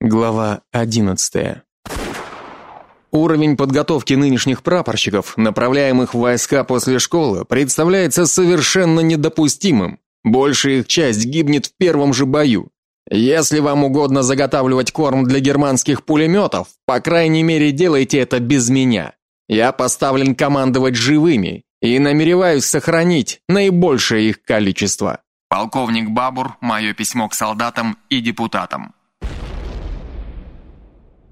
Глава 11. Уровень подготовки нынешних прапорщиков, направляемых в войска после школы, представляется совершенно недопустимым. Большая их часть гибнет в первом же бою. Если вам угодно заготавливать корм для германских пулеметов, по крайней мере, делайте это без меня. Я поставлен командовать живыми и намереваюсь сохранить наибольшее их количество. Полковник Бабур, мое письмо к солдатам и депутатам.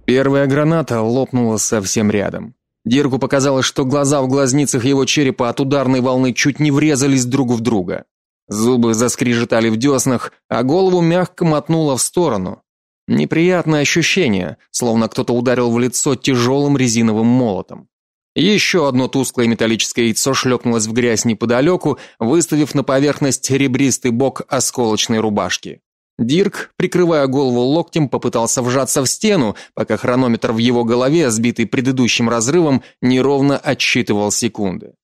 Первая граната лопнула совсем рядом. Дирку показалось, что глаза в глазницах его черепа от ударной волны чуть не врезались друг в друга. Зубы заскрежетали в деснах, а голову мягко мотнуло в сторону. Неприятное ощущение, словно кто-то ударил в лицо тяжелым резиновым молотом. Еще одно тусклое металлическое яйцо шлепнулось в грязь неподалеку, выставив на поверхность ребристый бок осколочной рубашки. Дирк, прикрывая голову локтем, попытался вжаться в стену, пока хронометр в его голове, сбитый предыдущим разрывом, неровно отсчитывал секунды.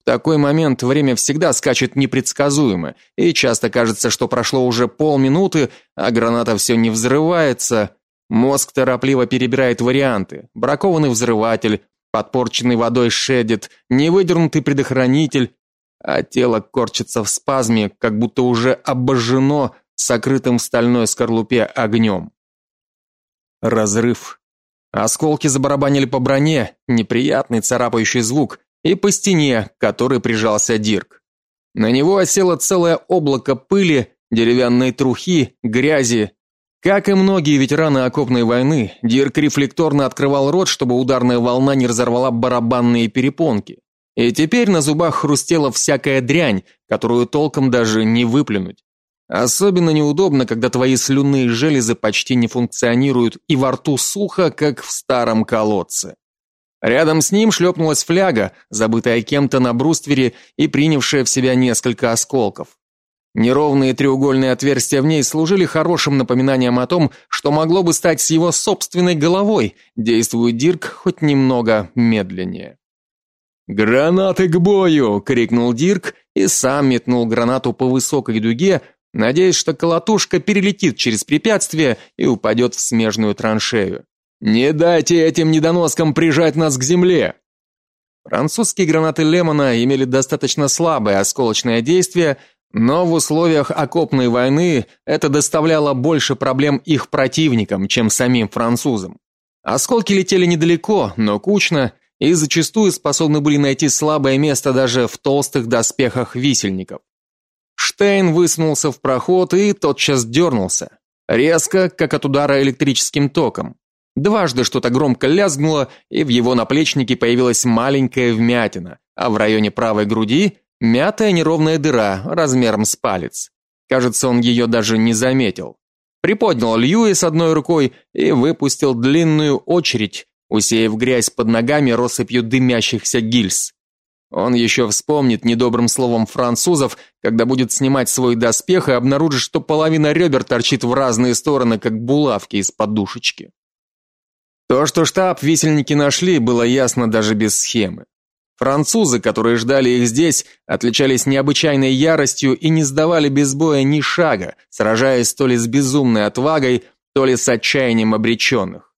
В такой момент время всегда скачет непредсказуемо, и часто кажется, что прошло уже полминуты, а граната все не взрывается. Мозг торопливо перебирает варианты: бракованный взрыватель, подпорченный водой шедет, невыдернутый предохранитель, а тело корчится в спазме, как будто уже обожжено сокрытым в стальной скорлупе огнем. Разрыв. Осколки забарабанили по броне, неприятный царапающий звук, и по стене, к которой прижался Дирк. На него осело целое облако пыли, деревянной трухи, грязи. Как и многие ветераны окопной войны, Дирк рефлекторно открывал рот, чтобы ударная волна не разорвала барабанные перепонки. И теперь на зубах хрустела всякая дрянь, которую толком даже не выплюнуть. Особенно неудобно, когда твои слюнные железы почти не функционируют и во рту сухо, как в старом колодце. Рядом с ним шлепнулась фляга, забытая кем-то на бруствере и принявшая в себя несколько осколков. Неровные треугольные отверстия в ней служили хорошим напоминанием о том, что могло бы стать с его собственной головой, действует Дирк хоть немного медленнее. «Гранаты к бою!» — крикнул Дирк и сам метнул гранату по высокой дуге, надеясь, что колотушка перелетит через препятствие и упадет в смежную траншею. Не дайте этим недоноскам прижать нас к земле. Французские гранаты Лемона имели достаточно слабое осколочное действие, но в условиях окопной войны это доставляло больше проблем их противникам, чем самим французам. Осколки летели недалеко, но кучно, и зачастую способны были найти слабое место даже в толстых доспехах висельников. Штейн высунулся в проход и тотчас дернулся. Резко, как от удара электрическим током. Дважды что-то громко лязгнуло, и в его наплечнике появилась маленькая вмятина, а в районе правой груди мятая неровная дыра размером с палец. Кажется, он ее даже не заметил. Приподнял Льюис одной рукой и выпустил длинную очередь, усеяв грязь под ногами россыпью дымящихся гильз. Он еще вспомнит недобрым словом французов, когда будет снимать свой доспех и обнаружит, что половина ребер торчит в разные стороны, как булавки из подушечки. То, что штаб висельники нашли, было ясно даже без схемы. Французы, которые ждали их здесь, отличались необычайной яростью и не сдавали без боя ни шага, сражаясь то ли с безумной отвагой, то ли с отчаянием обреченных.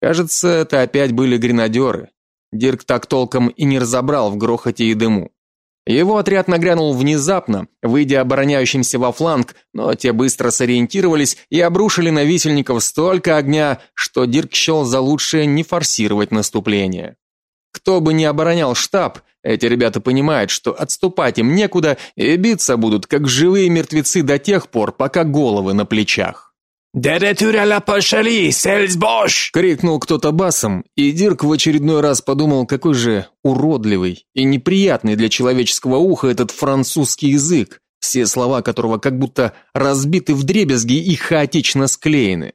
Кажется, это опять были гренадеры. Дирк так толком и не разобрал в грохоте и дыму. Его отряд нагрянул внезапно, выйдя обороняющимся во фланг, но те быстро сориентировались и обрушили на висельников столько огня, что Дирк счел за лучшее не форсировать наступление. Кто бы ни оборонял штаб, эти ребята понимают, что отступать им некуда и биться будут как живые мертвецы до тех пор, пока головы на плечах. «De retour à la Сельсбош!» — крикнул кто-то басом, и Дирк в очередной раз подумал, какой же уродливый и неприятный для человеческого уха этот французский язык, все слова которого как будто разбиты вдребезги и хаотично склеены.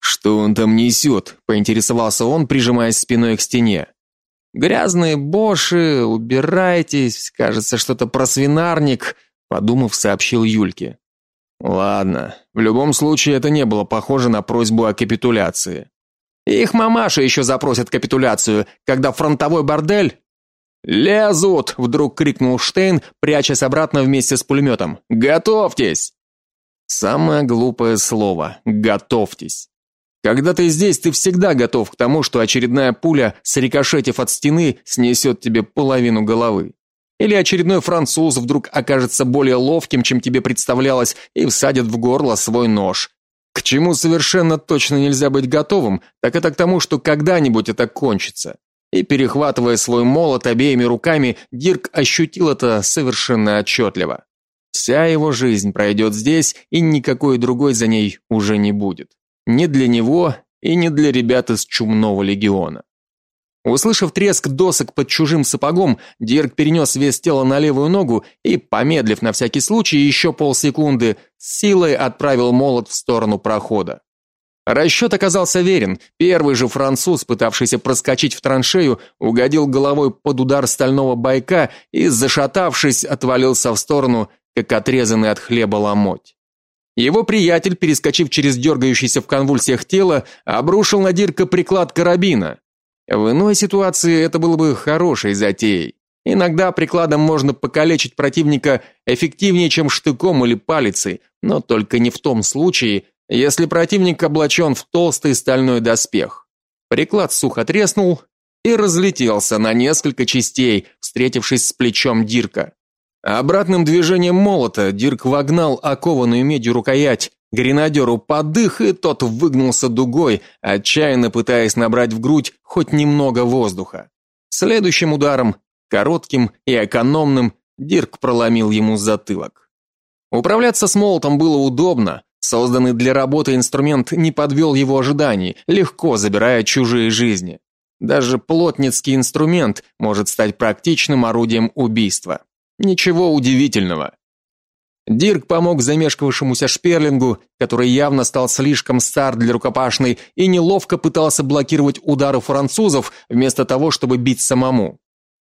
«Что он там несет?» — поинтересовался он, прижимаясь спиной к стене. «Грязные боши, убирайтесь, кажется, что-то про свинарник», — подумав, сообщил Юльке. Ладно, в любом случае это не было похоже на просьбу о капитуляции. Их мамаша еще запросит капитуляцию, когда фронтовой бордель «Лезут!» — вдруг крикнул Штейн, прячась обратно вместе с пулеметом. «Готовьтесь!» Самое глупое слово «готовьтесь». Когда ты здесь, ты всегда готов к тому, что очередная пуля, срикошетив от стены, снесет тебе половину головы. Или очередной француз вдруг окажется более ловким, чем тебе представлялось, и всадит в горло свой нож. К чему совершенно точно нельзя быть готовым, так это к тому, что когда-нибудь это кончится. И перехватывая свой молот обеими руками, Дирк ощутил это совершенно отчетливо. Вся его жизнь пройдет здесь, и никакой другой за ней уже не будет. Ни для него и не для ребят из Чумного легиона. Услышав треск досок под чужим сапогом, Дирк перенес вес тела на левую ногу и, помедлив на всякий случай еще полсекунды, с силой отправил молот в сторону прохода. Расчет оказался верен. Первый же француз, пытавшийся проскочить в траншею, угодил головой под удар стального байка и, зашатавшись, отвалился в сторону, как отрезанный от хлеба ломоть. Его приятель, перескочив через дергающееся в конвульсиях тело, обрушил на Дирка приклад карабина. В иной ситуации это было бы хорошей затеей. Иногда прикладом можно покалечить противника эффективнее, чем штыком или палицей, но только не в том случае, если противник облачен в толстый стальной доспех. Приклад сухо треснул и разлетелся на несколько частей, встретившись с плечом Дирка. Обратным движением молота Дирк вогнал окованную медью рукоять Гренадеру подых, и тот выгнулся дугой, отчаянно пытаясь набрать в грудь хоть немного воздуха. Следующим ударом, коротким и экономным, Дирк проломил ему затылок. Управляться с молотом было удобно. Созданный для работы инструмент не подвел его ожиданий, легко забирая чужие жизни. Даже плотницкий инструмент может стать практичным орудием убийства. Ничего удивительного. Дирк помог замешкавшемуся Шперлингу, который явно стал слишком стар для рукопашной и неловко пытался блокировать удары французов вместо того, чтобы бить самому.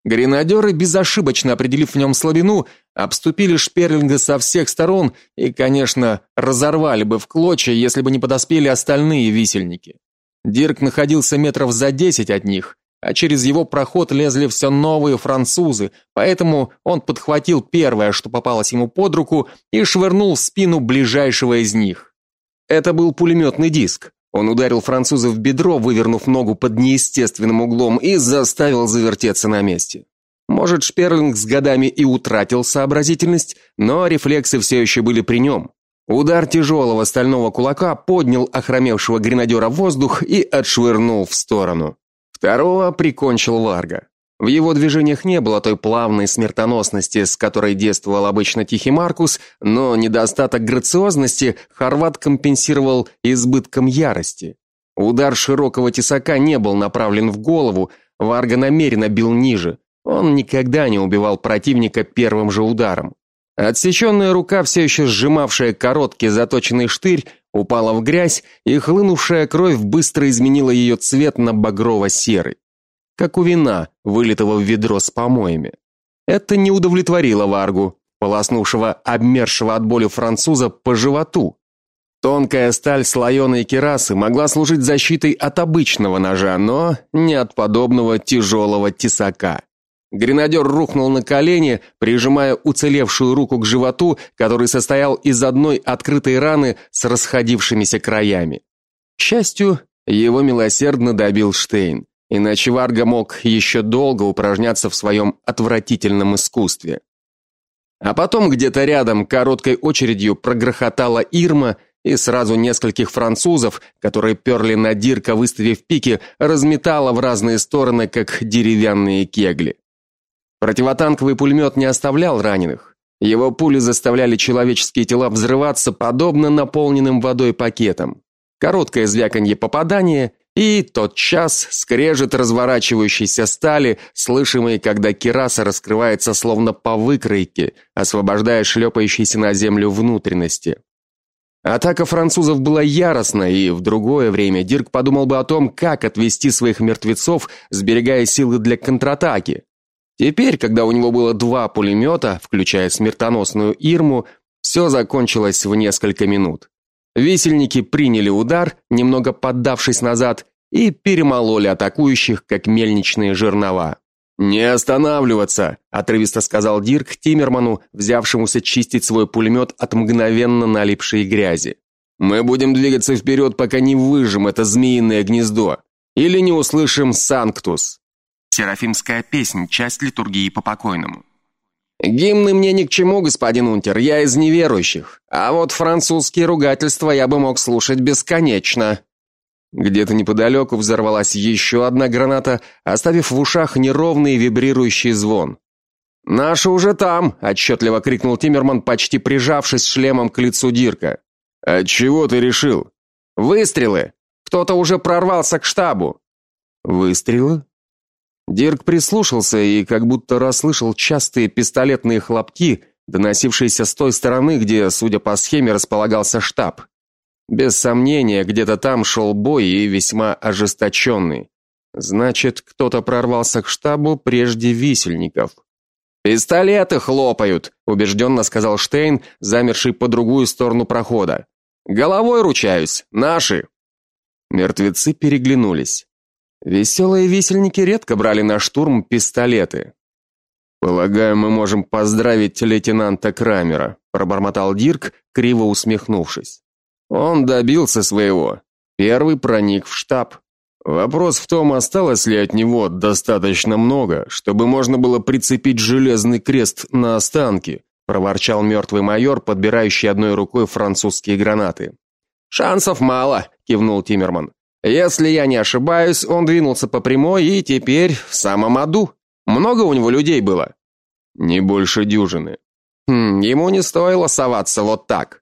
Гренадеры, безошибочно определив в нем слабину, обступили Шперлинга со всех сторон и, конечно, разорвали бы в клочья, если бы не подоспели остальные висельники. Дирк находился метров за десять от них, а через его проход лезли все новые французы, поэтому он подхватил первое, что попалось ему под руку, и швырнул в спину ближайшего из них. Это был пулеметный диск. Он ударил француза в бедро, вывернув ногу под неестественным углом и заставил завертеться на месте. Может, Шперлинг с годами и утратил сообразительность, но рефлексы все еще были при нем. Удар тяжелого стального кулака поднял охромевшего гренадера в воздух и отшвырнул в сторону. Второго прикончил Варга. В его движениях не было той плавной смертоносности, с которой действовал обычно Тихий Маркус, но недостаток грациозности Хорват компенсировал избытком ярости. Удар широкого тесака не был направлен в голову, Варга намеренно бил ниже. Он никогда не убивал противника первым же ударом. Отсеченная рука, все еще сжимавшая короткий заточенный штырь, упала в грязь, и хлынувшая кровь быстро изменила ее цвет на багрово-серый, как у вина, вылитого в ведро с помоями. Это не удовлетворило Варгу, полоснувшего обмершего от боли француза по животу. Тонкая сталь слоеной керасы могла служить защитой от обычного ножа, но не от подобного тяжелого тесака. Гренадер рухнул на колени, прижимая уцелевшую руку к животу, который состоял из одной открытой раны с расходившимися краями. К счастью, его милосердно добил Штейн, иначе Варга мог еще долго упражняться в своем отвратительном искусстве. А потом где-то рядом короткой очередью прогрохотала Ирма, и сразу нескольких французов, которые перли на Дирка, выставив пики, разметала в разные стороны, как деревянные кегли. Противотанковый пулемет не оставлял раненых. Его пули заставляли человеческие тела взрываться подобно наполненным водой пакетам. Короткое звяканье попадания и тот час скрежет разворачивающейся стали, слышимый, когда кираса раскрывается словно по выкройке, освобождая шлепающиеся на землю внутренности. Атака французов была яростной, и в другое время Дирк подумал бы о том, как отвести своих мертвецов, сберегая силы для контратаки. Теперь, когда у него было два пулемета, включая смертоносную Ирму, все закончилось в несколько минут. Висельники приняли удар, немного поддавшись назад, и перемололи атакующих, как мельничные жернова. «Не останавливаться!» – отрывисто сказал Дирк Тиммерману, взявшемуся чистить свой пулемет от мгновенно налипшей грязи. Мы будем двигаться вперед, пока не выжжем это змеиное гнездо или не услышим санктус. Серафимская песнь, часть литургии по покойному. Гимны мне ни к чему, господин Унтер, я из неверующих. А вот французские ругательства я бы мог слушать бесконечно. Где-то неподалеку взорвалась еще одна граната, оставив в ушах неровный вибрирующий звон. «Наши уже там!» – отчетливо крикнул Тиммерман, почти прижавшись шлемом к лицу Дирка. «От чего ты решил?» «Выстрелы! Кто-то уже прорвался к штабу!» «Выстрелы?» Дирк прислушался и как будто расслышал частые пистолетные хлопки, доносившиеся с той стороны, где, судя по схеме, располагался штаб. Без сомнения, где-то там шел бой и весьма ожесточенный. Значит, кто-то прорвался к штабу прежде висельников. Пистолеты хлопают, убежденно сказал Штейн, замерший по другую сторону прохода. Головой ручаюсь, наши. Мертвецы переглянулись. Веселые висельники редко брали на штурм пистолеты. Полагаю, мы можем поздравить лейтенанта Крамера, пробормотал Дирк, криво усмехнувшись. Он добился своего. Первый проник в штаб. Вопрос в том, осталось ли от него достаточно много, чтобы можно было прицепить железный крест на останки, проворчал мертвый майор, подбирающий одной рукой французские гранаты. Шансов мало, кивнул Тиммерман. Если я не ошибаюсь, он двинулся по прямой и теперь в самом аду. Много у него людей было? Не больше дюжины. Хм, ему не стоило соваться вот так.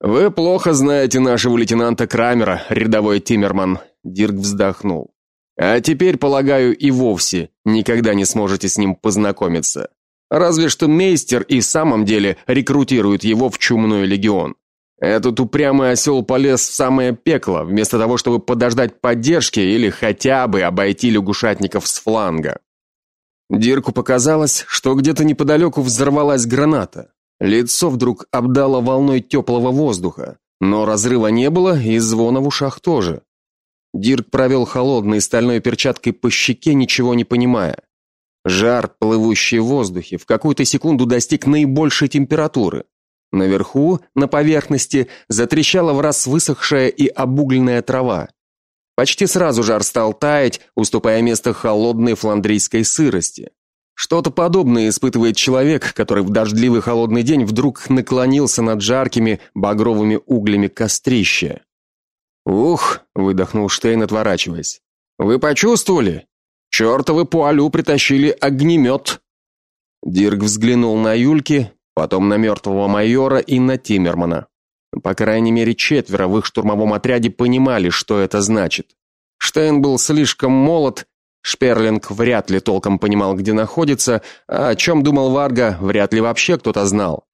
Вы плохо знаете нашего лейтенанта Крамера, рядовой Тиммерман, Дирк вздохнул. А теперь, полагаю, и вовсе никогда не сможете с ним познакомиться. Разве что мейстер и в самом деле рекрутирует его в чумной легион. Этот упрямый осел полез в самое пекло, вместо того, чтобы подождать поддержки или хотя бы обойти лягушатников с фланга. Дирку показалось, что где-то неподалеку взорвалась граната. Лицо вдруг обдало волной теплого воздуха, но разрыва не было и звона в ушах тоже. Дирк провел холодной стальной перчаткой по щеке, ничего не понимая. Жар, плывущий в воздухе, в какую-то секунду достиг наибольшей температуры. Наверху, на поверхности, затрещала в раз высохшая и обугленная трава. Почти сразу жар стал таять, уступая место холодной фландрийской сырости. Что-то подобное испытывает человек, который в дождливый холодный день вдруг наклонился над жаркими багровыми углями кострища. Ух, выдохнул Штейн, отворачиваясь. Вы почувствовали? Чёртовы пуалю притащили огнемет!» Дирк взглянул на Юльки, потом на мертвого майора и на Тиммермана. По крайней мере, четверо в их штурмовом отряде понимали, что это значит. Штейн был слишком молод Шперлинг вряд ли толком понимал, где находится, а о чем думал Варга, вряд ли вообще кто-то знал.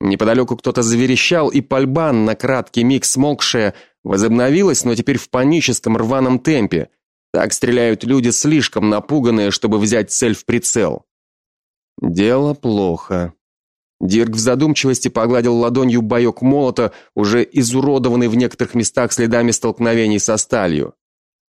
Неподалеку кто-то заверещал, и пальба на краткий миг смолкшая возобновилась, но теперь в паническом рваном темпе. Так стреляют люди слишком напуганные, чтобы взять цель в прицел. Дело плохо. Дирк в задумчивости погладил ладонью боек молота, уже изуродованный в некоторых местах следами столкновений со сталью.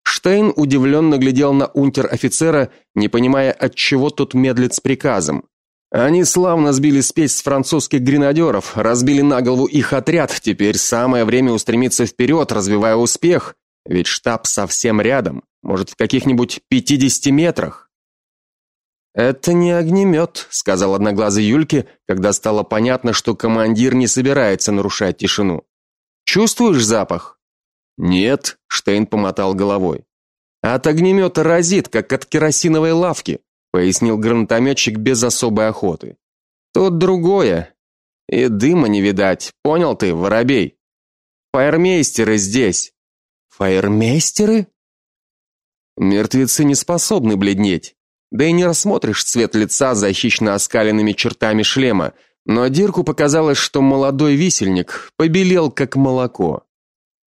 Штейн удивленно глядел на унтер-офицера, не понимая, от чего тот медлит с приказом. Они славно сбили спесь с французских гренадеров, разбили на голову их отряд. Теперь самое время устремиться вперед, развивая успех, ведь штаб совсем рядом, может, в каких-нибудь 50 метрах. Это не огнемет», — сказал одноглазый Юльке, когда стало понятно, что командир не собирается нарушать тишину. Чувствуешь запах? Нет, Штейн помотал головой. От огнемета разит, как от керосиновой лавки, пояснил гранатометчик без особой охоты. Тут другое. И дыма не видать. Понял ты, воробей? Фаермейстеры здесь. Фаермейстеры? Мертвецы не способны бледнеть. Да и не рассмотришь цвет лица за хищно оскаленными чертами шлема, но Дирку показалось, что молодой висельник побелел как молоко.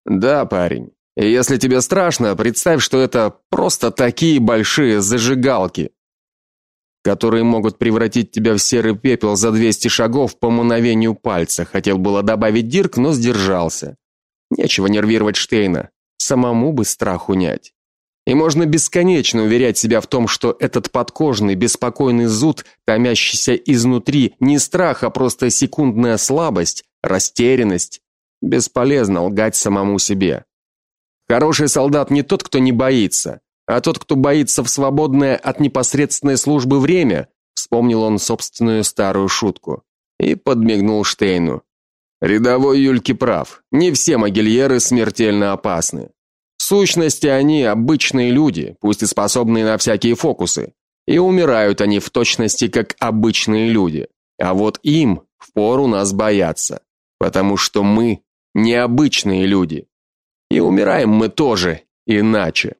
Да, парень. Если тебе страшно, представь, что это просто такие большие зажигалки, которые могут превратить тебя в серый пепел за 200 шагов по мановению пальца. Хотел было добавить Дирк, но сдержался. Нечего нервировать Штейна. Самому бы страх унять. И можно бесконечно уверять себя в том, что этот подкожный, беспокойный зуд, томящийся изнутри, не страх, а просто секундная слабость, растерянность, Бесполезно лгать самому себе. Хороший солдат не тот, кто не боится, а тот, кто боится в свободное от непосредственной службы время, вспомнил он собственную старую шутку и подмигнул Штейну. Рядовой Юльки прав. Не все могильеры смертельно опасны. Сущности, они обычные люди, пусть и способные на всякие фокусы. И умирают они в точности как обычные люди. А вот им впору нас бояться, потому что мы необычные люди. И умираем мы тоже иначе.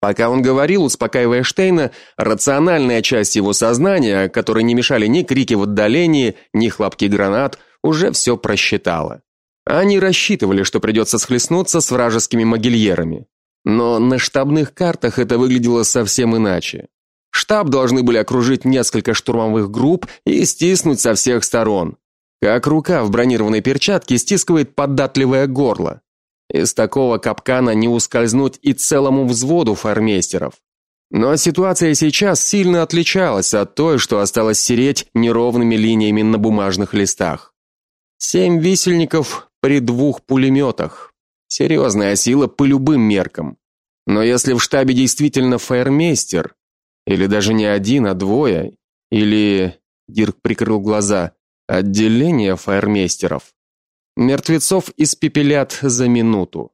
Пока он говорил, успокаивая Штейна, рациональная часть его сознания, которой не мешали ни крики в отдалении, ни хлопки гранат, уже все просчитала. Они рассчитывали, что придется схлестнуться с вражескими могильерами. Но на штабных картах это выглядело совсем иначе. Штаб должны были окружить несколько штурмовых групп и стиснуть со всех сторон. Как рука в бронированной перчатке стискивает податливое горло. Из такого капкана не ускользнуть и целому взводу фармейстеров. Но ситуация сейчас сильно отличалась от той, что осталось сереть неровными линиями на бумажных листах. Семь висельников при двух пулеметах. Серьезная сила по любым меркам. Но если в штабе действительно фаермейстер, или даже не один, а двое, или Дирк прикрыл глаза, отделение фаермейстеров, мертвецов испепелят за минуту.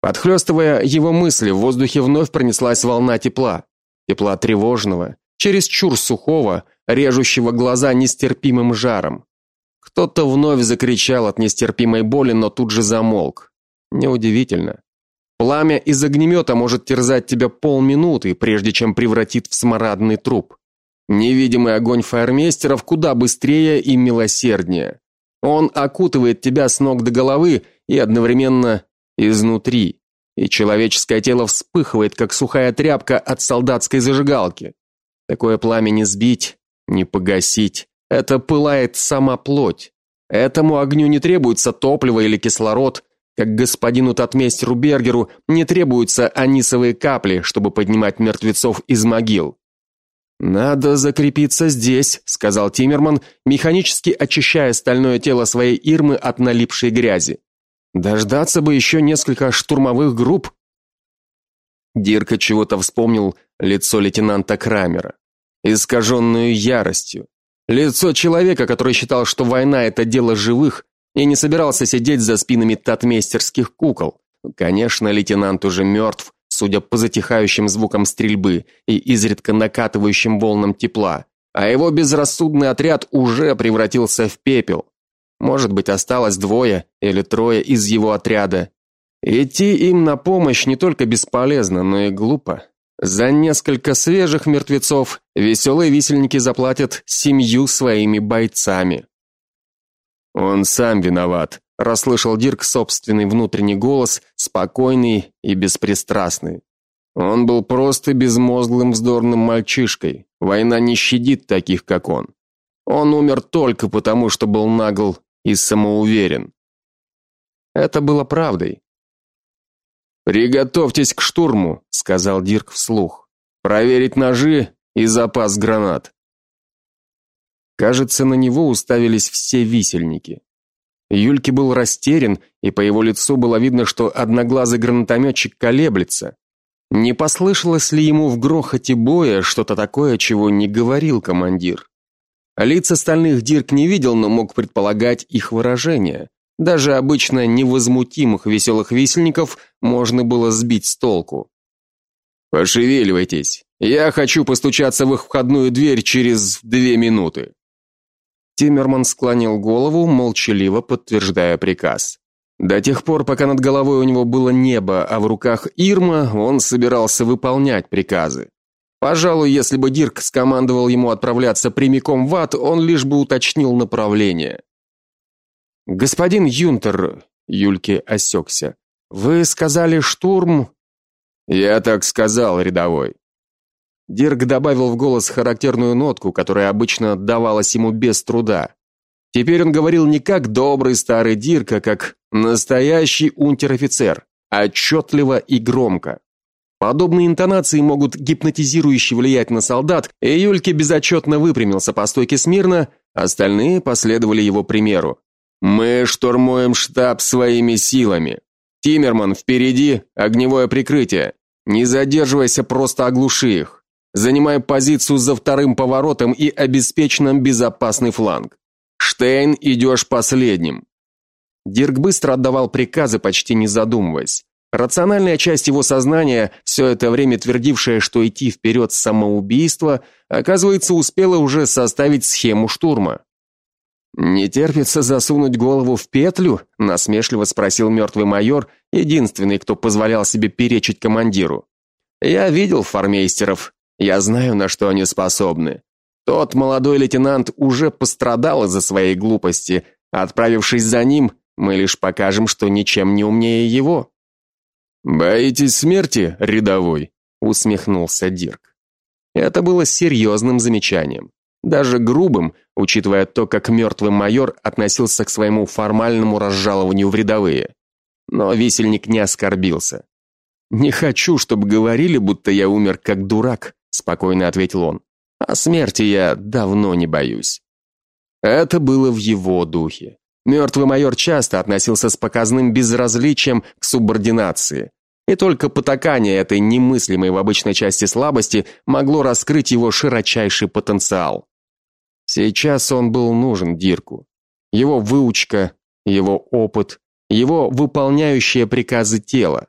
Подхлестывая его мысли, в воздухе вновь пронеслась волна тепла, тепла тревожного, чересчур сухого, режущего глаза нестерпимым жаром. Кто-то вновь закричал от нестерпимой боли, но тут же замолк. Неудивительно. Пламя из огнемета может терзать тебя полминуты, прежде чем превратит в смрадный труп. Невидимый огонь фаермейстеров куда быстрее и милосерднее. Он окутывает тебя с ног до головы и одновременно изнутри. И человеческое тело вспыхивает, как сухая тряпка от солдатской зажигалки. Такое пламя не сбить, не погасить. Это пылает сама плоть. Этому огню не требуется топливо или кислород, как господину Татмейстеру Бергеру не требуются анисовые капли, чтобы поднимать мертвецов из могил. Надо закрепиться здесь, сказал Тиммерман, механически очищая стальное тело своей Ирмы от налипшей грязи. Дождаться бы еще несколько штурмовых групп. Дирка чего-то вспомнил лицо лейтенанта Крамера, искаженную яростью, лицо человека, который считал, что война это дело живых и не собирался сидеть за спинами татмейстерских кукол. Конечно, лейтенант уже мертв, судя по затихающим звукам стрельбы и изредка накатывающим волнам тепла, а его безрассудный отряд уже превратился в пепел. Может быть, осталось двое или трое из его отряда. Идти им на помощь не только бесполезно, но и глупо. За несколько свежих мертвецов веселые висельники заплатят семью своими бойцами. Он сам виноват, расслышал Дирк собственный внутренний голос, спокойный и беспристрастный. Он был просто безмозглым вздорным мальчишкой. Война не щадит таких, как он. Он умер только потому, что был нагл и самоуверен. Это было правдой. Приготовьтесь к штурму, сказал Дирк вслух. Проверить ножи и запас гранат. Кажется, на него уставились все висельники. Юльке был растерян, и по его лицу было видно, что одноглазый гранатометчик колеблется. Не послышалось ли ему в грохоте боя что-то такое, чего не говорил командир? Лиц остальных Дирк не видел, но мог предполагать их выражение. Даже обычно невозмутимых веселых висельников можно было сбить с толку. Пошевеливайтесь. Я хочу постучаться в их входную дверь через две минуты. Тиммерман склонил голову, молчаливо подтверждая приказ. До тех пор, пока над головой у него было небо, а в руках Ирма, он собирался выполнять приказы. Пожалуй, если бы Дирк скомандовал ему отправляться прямиком в ад, он лишь бы уточнил направление. Господин Юнтер, Юльке осекся. Вы сказали штурм? Я так сказал, рядовой. Дирк добавил в голос характерную нотку, которая обычно давалась ему без труда. Теперь он говорил не как добрый старый Дирк, а как настоящий унтер-офицер, отчетливо и громко. Подобные интонации могут гипнотизирующе влиять на солдат, и Юльке безотчетно выпрямился по стойке смирно, остальные последовали его примеру. Мы штурмуем штаб своими силами. Тиммерман впереди, огневое прикрытие. Не задерживайся, просто оглуши их. Занимай позицию за вторым поворотом и обеспечь безопасный фланг. Штейн, идешь последним. Дирк быстро отдавал приказы, почти не задумываясь. Рациональная часть его сознания, все это время твердившая, что идти вперед самоубийство, оказывается, успела уже составить схему штурма. Не терпится засунуть голову в петлю, насмешливо спросил мертвый майор, единственный, кто позволял себе перечить командиру. Я видел фармейстеров, я знаю, на что они способны. Тот молодой лейтенант уже пострадал из-за своей глупости. Отправившись за ним, мы лишь покажем, что ничем не умнее его. Боитесь смерти, рядовой? усмехнулся Дирк. Это было серьезным замечанием, даже грубым, учитывая то, как мертвый майор относился к своему формальному разжалованию в рядовые. Но висельник не оскорбился. Не хочу, чтобы говорили, будто я умер как дурак, спокойно ответил он. О смерти я давно не боюсь. Это было в его духе. Мертвый майор часто относился с показным безразличием к субординации, и только потакание этой немыслимой в обычной части слабости могло раскрыть его широчайший потенциал. Сейчас он был нужен Дирку. Его выучка, его опыт, его выполняющее приказы тело.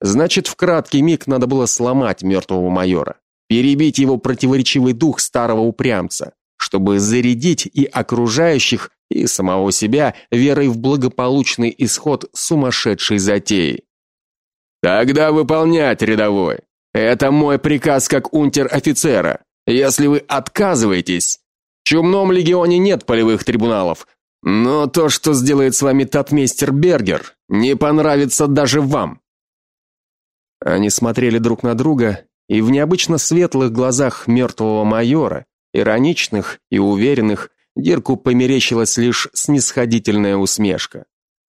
Значит, в краткий миг надо было сломать мертвого майора, перебить его противоречивый дух старого упрямца, чтобы зарядить и окружающих и самого себя верой в благополучный исход сумасшедшей затеи. Тогда выполнять, рядовой. Это мой приказ как унтер-офицера. Если вы отказываетесь, в Чумном легионе нет полевых трибуналов, но то, что сделает с вами татмейстер Бергер, не понравится даже вам. Они смотрели друг на друга, и в необычно светлых глазах мертвого майора, ироничных и уверенных, Дирку померещилась лишь снисходительная усмешка.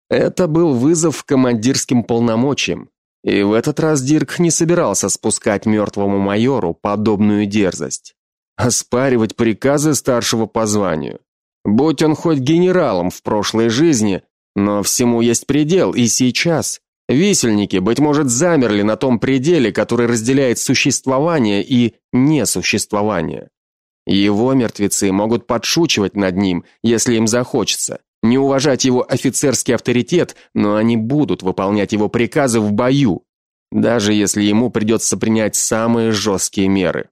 Это был вызов командирским полномочиям, и в этот раз Дирк не собирался спускать мертвому майору подобную дерзость, оспаривать приказы старшего по званию. Будь он хоть генералом в прошлой жизни, но всему есть предел, и сейчас висельники быть может замерли на том пределе, который разделяет существование и несуществование. Его мертвецы могут подшучивать над ним, если им захочется, не уважать его офицерский авторитет, но они будут выполнять его приказы в бою, даже если ему придется принять самые жесткие меры.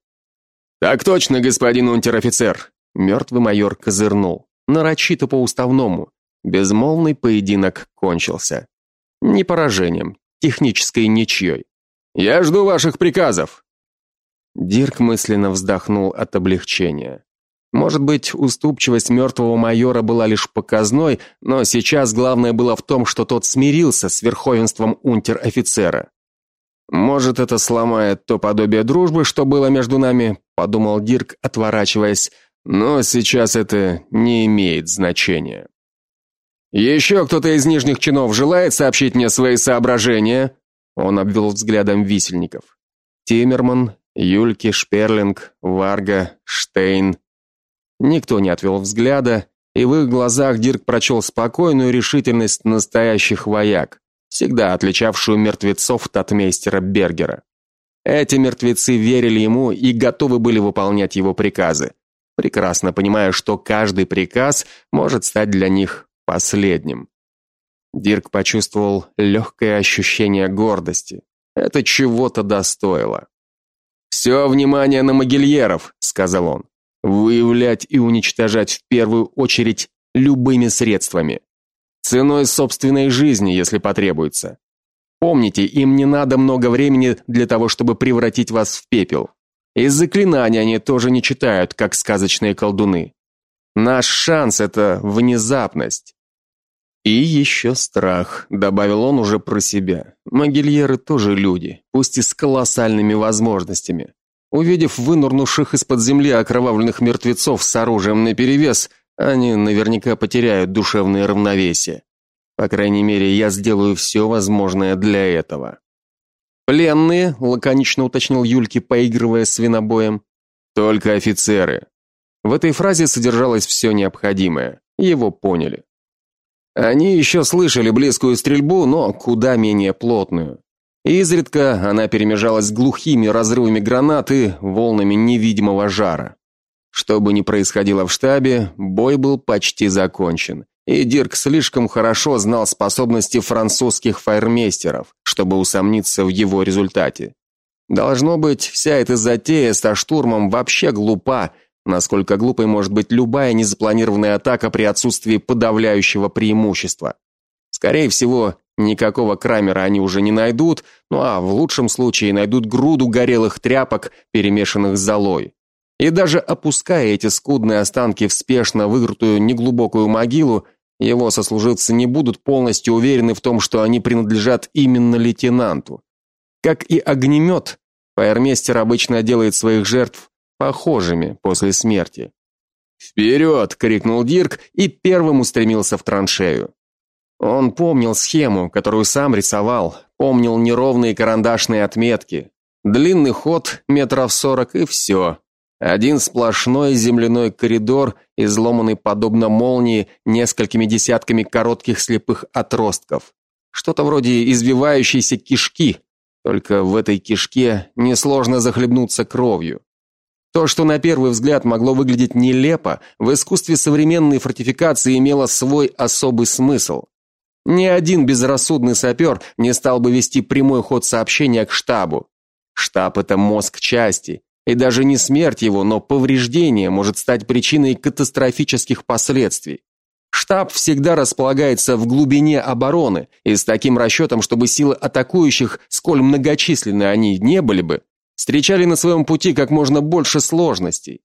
Так точно, господин унтер-офицер, мертвый майор козырнул, нарочито по-уставному. Безмолвный поединок кончился. Не поражением, технической ничьей. Я жду ваших приказов. Дирк мысленно вздохнул от облегчения. Может быть, уступчивость мертвого майора была лишь показной, но сейчас главное было в том, что тот смирился с верховенством унтер-офицера. Может, это сломает то подобие дружбы, что было между нами, подумал Дирк, отворачиваясь, но сейчас это не имеет значения. «Еще кто-то из нижних чинов желает сообщить мне свои соображения? Он обвел взглядом висельников. Тиммерман, Юльки, Шперлинг, Варга, Штейн. Никто не отвел взгляда, и в их глазах Дирк прочел спокойную решительность настоящих вояк, всегда отличавшую мертвецов татмейстера Бергера. Эти мертвецы верили ему и готовы были выполнять его приказы, прекрасно понимая, что каждый приказ может стать для них последним. Дирк почувствовал легкое ощущение гордости. Это чего-то достоило. «Все внимание на могильеров», — сказал он. «Выявлять и уничтожать в первую очередь любыми средствами. Ценой собственной жизни, если потребуется. Помните, им не надо много времени для того, чтобы превратить вас в пепел. И заклинания они тоже не читают, как сказочные колдуны. Наш шанс это внезапность. И еще страх, добавил он уже про себя. Могильеры тоже люди, пусть и с колоссальными возможностями. Увидев вынурнувших из-под земли окровавленных мертвецов с оружием наперевес, они наверняка потеряют душевное равновесие. По крайней мере, я сделаю все возможное для этого. Пленные, лаконично уточнил Юльки, поигрывая с винобоем. Только офицеры. В этой фразе содержалось все необходимое. Его поняли. Они еще слышали близкую стрельбу, но куда менее плотную. Изредка она перемежалась глухими разрывами гранат и волнами невидимого жара. Что бы ни происходило в штабе, бой был почти закончен. И Дирк слишком хорошо знал способности французских фаермейстеров, чтобы усомниться в его результате. Должно быть, вся эта затея со штурмом вообще глупа, насколько глупой может быть любая незапланированная атака при отсутствии подавляющего преимущества. Скорее всего, никакого Крамера они уже не найдут, ну а в лучшем случае найдут груду горелых тряпок, перемешанных с золой. И даже опуская эти скудные останки в спешно выгрутую неглубокую могилу, его сослуживцы не будут полностью уверены в том, что они принадлежат именно лейтенанту. Как и огнемет, фаермейстер обычно делает своих жертв похожими после смерти. «Вперед!» — крикнул Дирк и первым устремился в траншею. Он помнил схему, которую сам рисовал, помнил неровные карандашные отметки, длинный ход метров сорок и все. Один сплошной земляной коридор, изломанный подобно молнии несколькими десятками коротких слепых отростков. Что-то вроде извивающейся кишки, только в этой кишке несложно захлебнуться кровью. То, что на первый взгляд могло выглядеть нелепо, в искусстве современной фортификации имело свой особый смысл. Ни один безрассудный сапер не стал бы вести прямой ход сообщения к штабу. Штаб это мозг части, и даже не смерть его, но повреждение может стать причиной катастрофических последствий. Штаб всегда располагается в глубине обороны, и с таким расчетом, чтобы силы атакующих, сколь многочисленны они не были бы, встречали на своем пути как можно больше сложностей.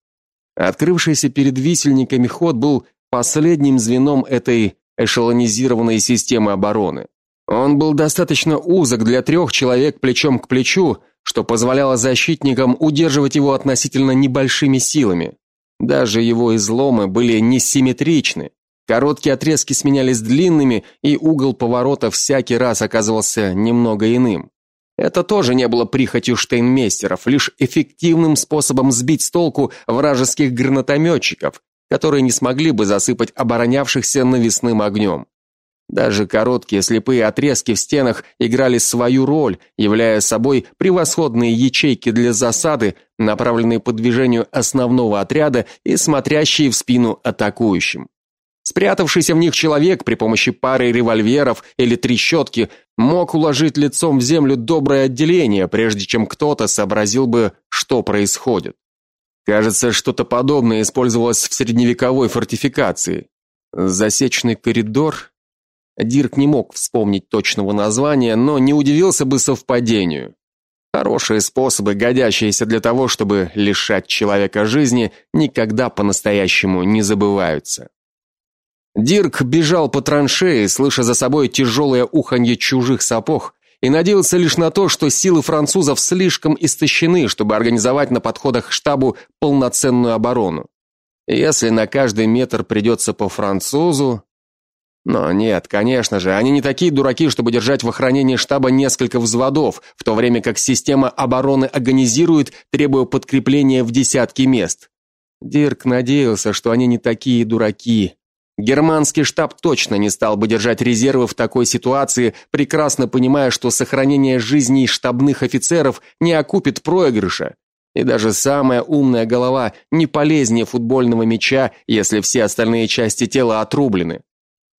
Открывшийся перед висельниками ход был последним звеном этой эшелонизированной системы обороны. Он был достаточно узок для трех человек плечом к плечу, что позволяло защитникам удерживать его относительно небольшими силами. Даже его изломы были несимметричны. Короткие отрезки сменялись длинными, и угол поворота всякий раз оказывался немного иным. Это тоже не было прихотью штейнмейстеров, лишь эффективным способом сбить с толку вражеских гранатометчиков, которые не смогли бы засыпать оборонявшихся навесным огнем. Даже короткие слепые отрезки в стенах играли свою роль, являя собой превосходные ячейки для засады, направленные по движению основного отряда и смотрящие в спину атакующим. Спрятавшийся в них человек при помощи пары револьверов или трещотки мог уложить лицом в землю доброе отделение, прежде чем кто-то сообразил бы, что происходит. Кажется, что-то подобное использовалось в средневековой фортификации. Засечный коридор Дирк не мог вспомнить точного названия, но не удивился бы совпадению. Хорошие способы, годящиеся для того, чтобы лишать человека жизни, никогда по-настоящему не забываются. Дирк бежал по траншее, слыша за собой тяжелое уханье чужих сапог, и надеялся лишь на то, что силы французов слишком истощены, чтобы организовать на подходах к штабу полноценную оборону. Если на каждый метр придется по французу, но нет, конечно же, они не такие дураки, чтобы держать в охранении штаба несколько взводов, в то время как система обороны организирует, требуя подкрепления в десятки мест. Дирк надеялся, что они не такие дураки. Германский штаб точно не стал бы держать резервы в такой ситуации, прекрасно понимая, что сохранение жизней штабных офицеров не окупит проигрыша. И даже самая умная голова не полезнее футбольного мяча, если все остальные части тела отрублены.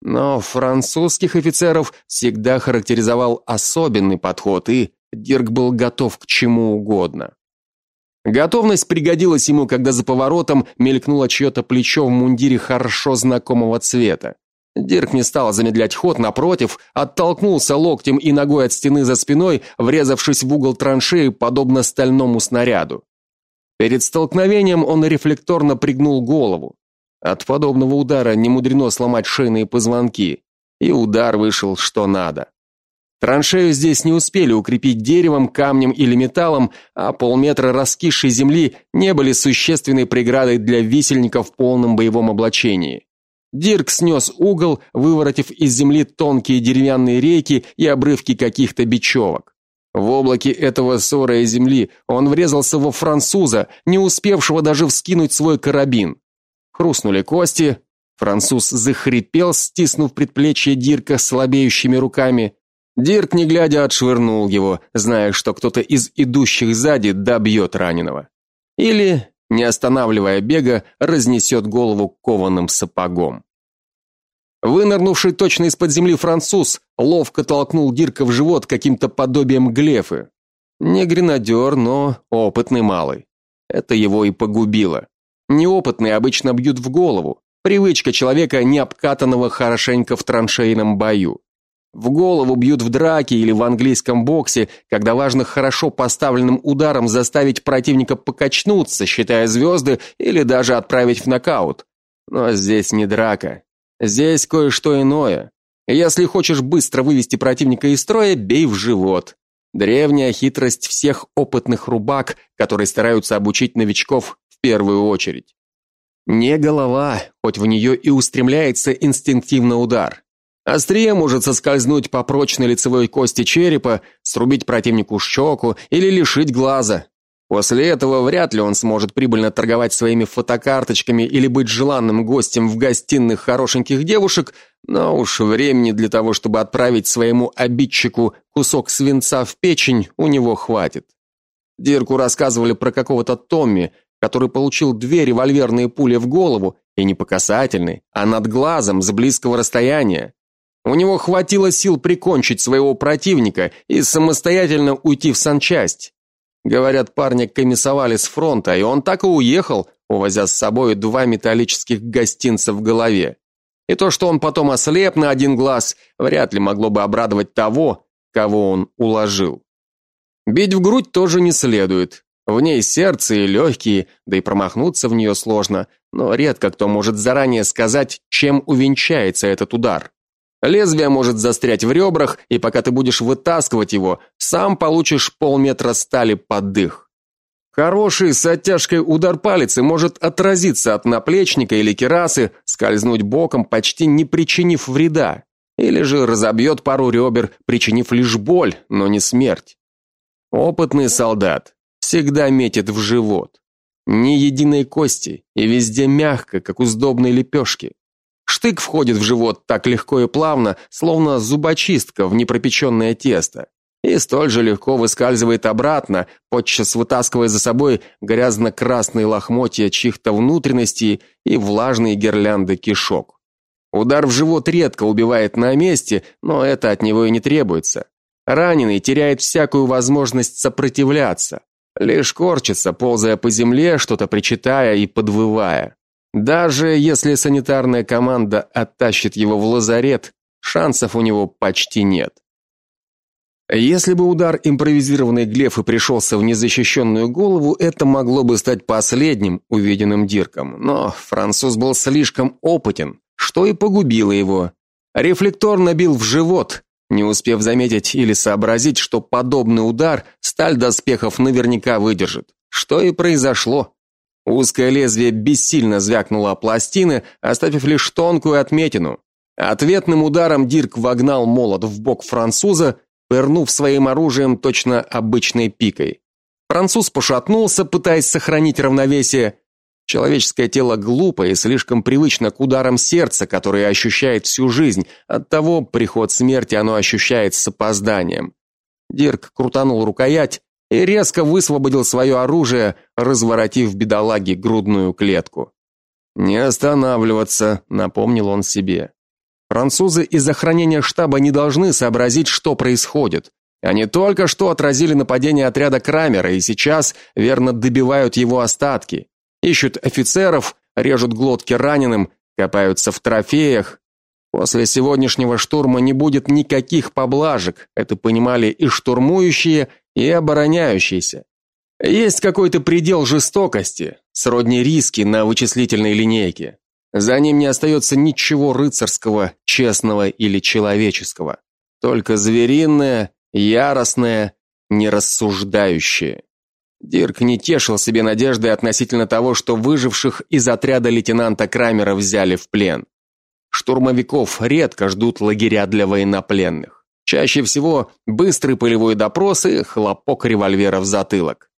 Но французских офицеров всегда характеризовал особенный подход, и Дирк был готов к чему угодно. Готовность пригодилась ему, когда за поворотом мелькнуло чье-то плечо в мундире хорошо знакомого цвета. Дирк не стал замедлять ход, напротив, оттолкнулся локтем и ногой от стены за спиной, врезавшись в угол траншеи, подобно стальному снаряду. Перед столкновением он рефлекторно пригнул голову. От подобного удара не мудрено сломать шейные позвонки, и удар вышел что надо. Траншею здесь не успели укрепить деревом, камнем или металлом, а полметра раскисшей земли не были существенной преградой для висельников в полном боевом облачении. Дирк снес угол, выворотив из земли тонкие деревянные рейки и обрывки каких-то бечевок. В облаке этого ссора земли он врезался во француза, не успевшего даже вскинуть свой карабин. Хрустнули кости, Француз захрипел, стиснув предплечье Дирка слабеющими руками. Дирк, не глядя, отшвырнул его, зная, что кто-то из идущих сзади добьет раненого. Или, не останавливая бега, разнесет голову кованым сапогом. Вынырнувший точно из-под земли француз ловко толкнул Дирка в живот каким-то подобием глефы. Не гренадер, но опытный малый. Это его и погубило. Неопытные обычно бьют в голову. Привычка человека, не обкатанного хорошенько в траншейном бою. В голову бьют в драке или в английском боксе, когда важно хорошо поставленным ударом заставить противника покачнуться, считая звезды, или даже отправить в нокаут. Но здесь не драка. Здесь кое-что иное. Если хочешь быстро вывести противника из строя, бей в живот. Древняя хитрость всех опытных рубак, которые стараются обучить новичков в первую очередь. Не голова, хоть в нее и устремляется инстинктивно удар. Острие может соскользнуть по прочной лицевой кости черепа, срубить противнику щеку или лишить глаза. После этого вряд ли он сможет прибыльно торговать своими фотокарточками или быть желанным гостем в гостиных хорошеньких девушек, но уж времени для того, чтобы отправить своему обидчику кусок свинца в печень, у него хватит. Дирку рассказывали про какого-то Томми, который получил две револьверные пули в голову, и не по касательной, а над глазом с близкого расстояния. У него хватило сил прикончить своего противника и самостоятельно уйти в санчасть. Говорят, парня комиссовали с фронта, и он так и уехал, увозя с собой два металлических гостинца в голове. И то, что он потом ослеп на один глаз, вряд ли могло бы обрадовать того, кого он уложил. Бить в грудь тоже не следует. В ней сердце и легкие, да и промахнуться в нее сложно, но редко кто может заранее сказать, чем увенчается этот удар. Лезвие может застрять в ребрах, и пока ты будешь вытаскивать его, сам получишь полметра стали под дых. Хороший с оттяжкой удар палицы может отразиться от наплечника или кирасы, скользнуть боком, почти не причинив вреда, или же разобьет пару ребер, причинив лишь боль, но не смерть. Опытный солдат всегда метит в живот. Ни единой кости, и везде мягко, как у сдобной лепешки. Штык входит в живот так легко и плавно, словно зубочистка в непропеченное тесто. И столь же легко выскальзывает обратно, подчас вытаскивая за собой грязно-красные лохмотья чьих-то внутренностей и влажные гирлянды кишок. Удар в живот редко убивает на месте, но это от него и не требуется. Раненый теряет всякую возможность сопротивляться, лишь корчится, ползая по земле, что-то причитая и подвывая. Даже если санитарная команда оттащит его в лазарет, шансов у него почти нет. Если бы удар импровизированной глефы пришелся в незащищенную голову, это могло бы стать последним увиденным Дирком, но француз был слишком опытен, что и погубило его. Рефлектор набил в живот, не успев заметить или сообразить, что подобный удар сталь доспехов наверняка выдержит. Что и произошло. Узкое лезвие бессильно звякнуло о пластины, оставив лишь тонкую отметину. Ответным ударом Дирк вогнал молот в бок француза, пырнув своим оружием точно обычной пикой. Француз пошатнулся, пытаясь сохранить равновесие. Человеческое тело глупо и слишком привычно к ударам сердца, которые ощущает всю жизнь, оттого приход смерти оно ощущает с опозданием. Дирк крутанул рукоять, и резко высвободил свое оружие, разворотив бедолаге грудную клетку. Не останавливаться, напомнил он себе. Французы из охранения штаба не должны сообразить, что происходит. Они только что отразили нападение отряда Крамера и сейчас верно добивают его остатки. Ищут офицеров, режут глотки раненым, копаются в трофеях. После сегодняшнего штурма не будет никаких поблажек. Это понимали и штурмующие, и обороняющийся. Есть какой-то предел жестокости, сродни риски на вычислительной линейке. За ним не остается ничего рыцарского, честного или человеческого, только звериное, яростное, нерассуждающее. Дирк не тешил себе надежды относительно того, что выживших из отряда лейтенанта Крамера взяли в плен. Штурмовиков редко ждут лагеря для военнопленных. Чаще всего быстрый полевой допрос и хлопок револьвера в затылок.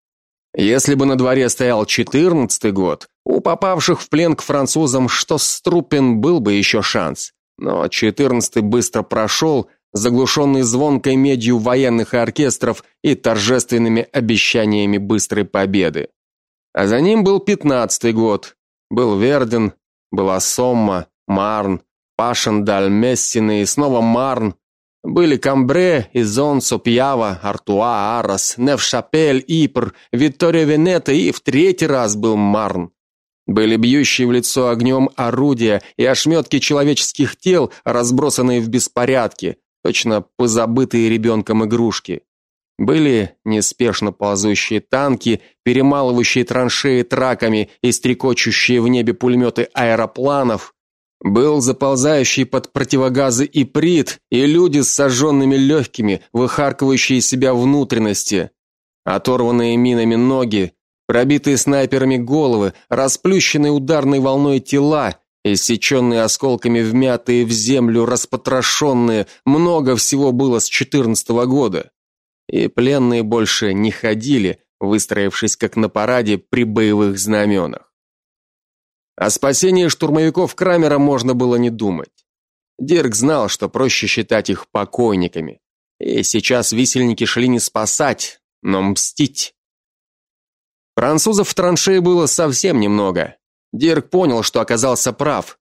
Если бы на дворе стоял четырнадцатый год, у попавших в плен к французам что Струпин был бы еще шанс. Но четырнадцатый быстро прошел, заглушенный звонкой медью военных оркестров и торжественными обещаниями быстрой победы. А за ним был пятнадцатый год. Был Верден, была Сомма, Марн, Пашендаль, Мессины и снова Марн. Были Камбре, Изонсо, Пьява, Артуа, Арас, Невшапель, Ипр, Виктория Венета и в третий раз был Марн. Были бьющие в лицо огнем орудия и ошметки человеческих тел, разбросанные в беспорядке, точно позабытые ребенком игрушки. Были неспешно ползущие танки, перемалывающие траншеи траками и стрекочущие в небе пулеметы аэропланов. Был заползающий под противогазы иприт и люди с сожженными легкими, выхаркивающие себя внутренности. Оторванные минами ноги, пробитые снайперами головы, расплющенные ударной волной тела, иссеченные осколками вмятые в землю, распотрошенные, много всего было с четырнадцатого года. И пленные больше не ходили, выстроившись как на параде при боевых знаменах. О спасении штурмовиков Крамера можно было не думать. Дирк знал, что проще считать их покойниками. И сейчас висельники шли не спасать, но мстить. Французов в траншее было совсем немного. Дирк понял, что оказался прав.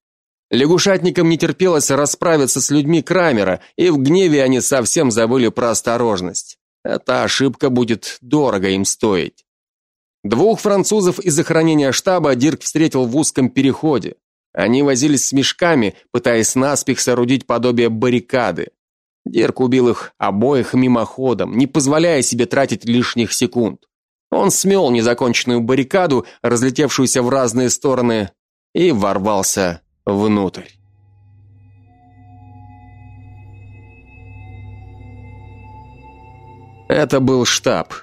Лягушатникам не терпелось расправиться с людьми Крамера, и в гневе они совсем забыли про осторожность. Эта ошибка будет дорого им стоить. Двух французов из охранения штаба Дирк встретил в узком переходе. Они возились с мешками, пытаясь наспех соорудить подобие баррикады. Дирк убил их обоих мимоходом, не позволяя себе тратить лишних секунд. Он смел незаконченную баррикаду, разлетевшуюся в разные стороны, и ворвался внутрь. Это был штаб.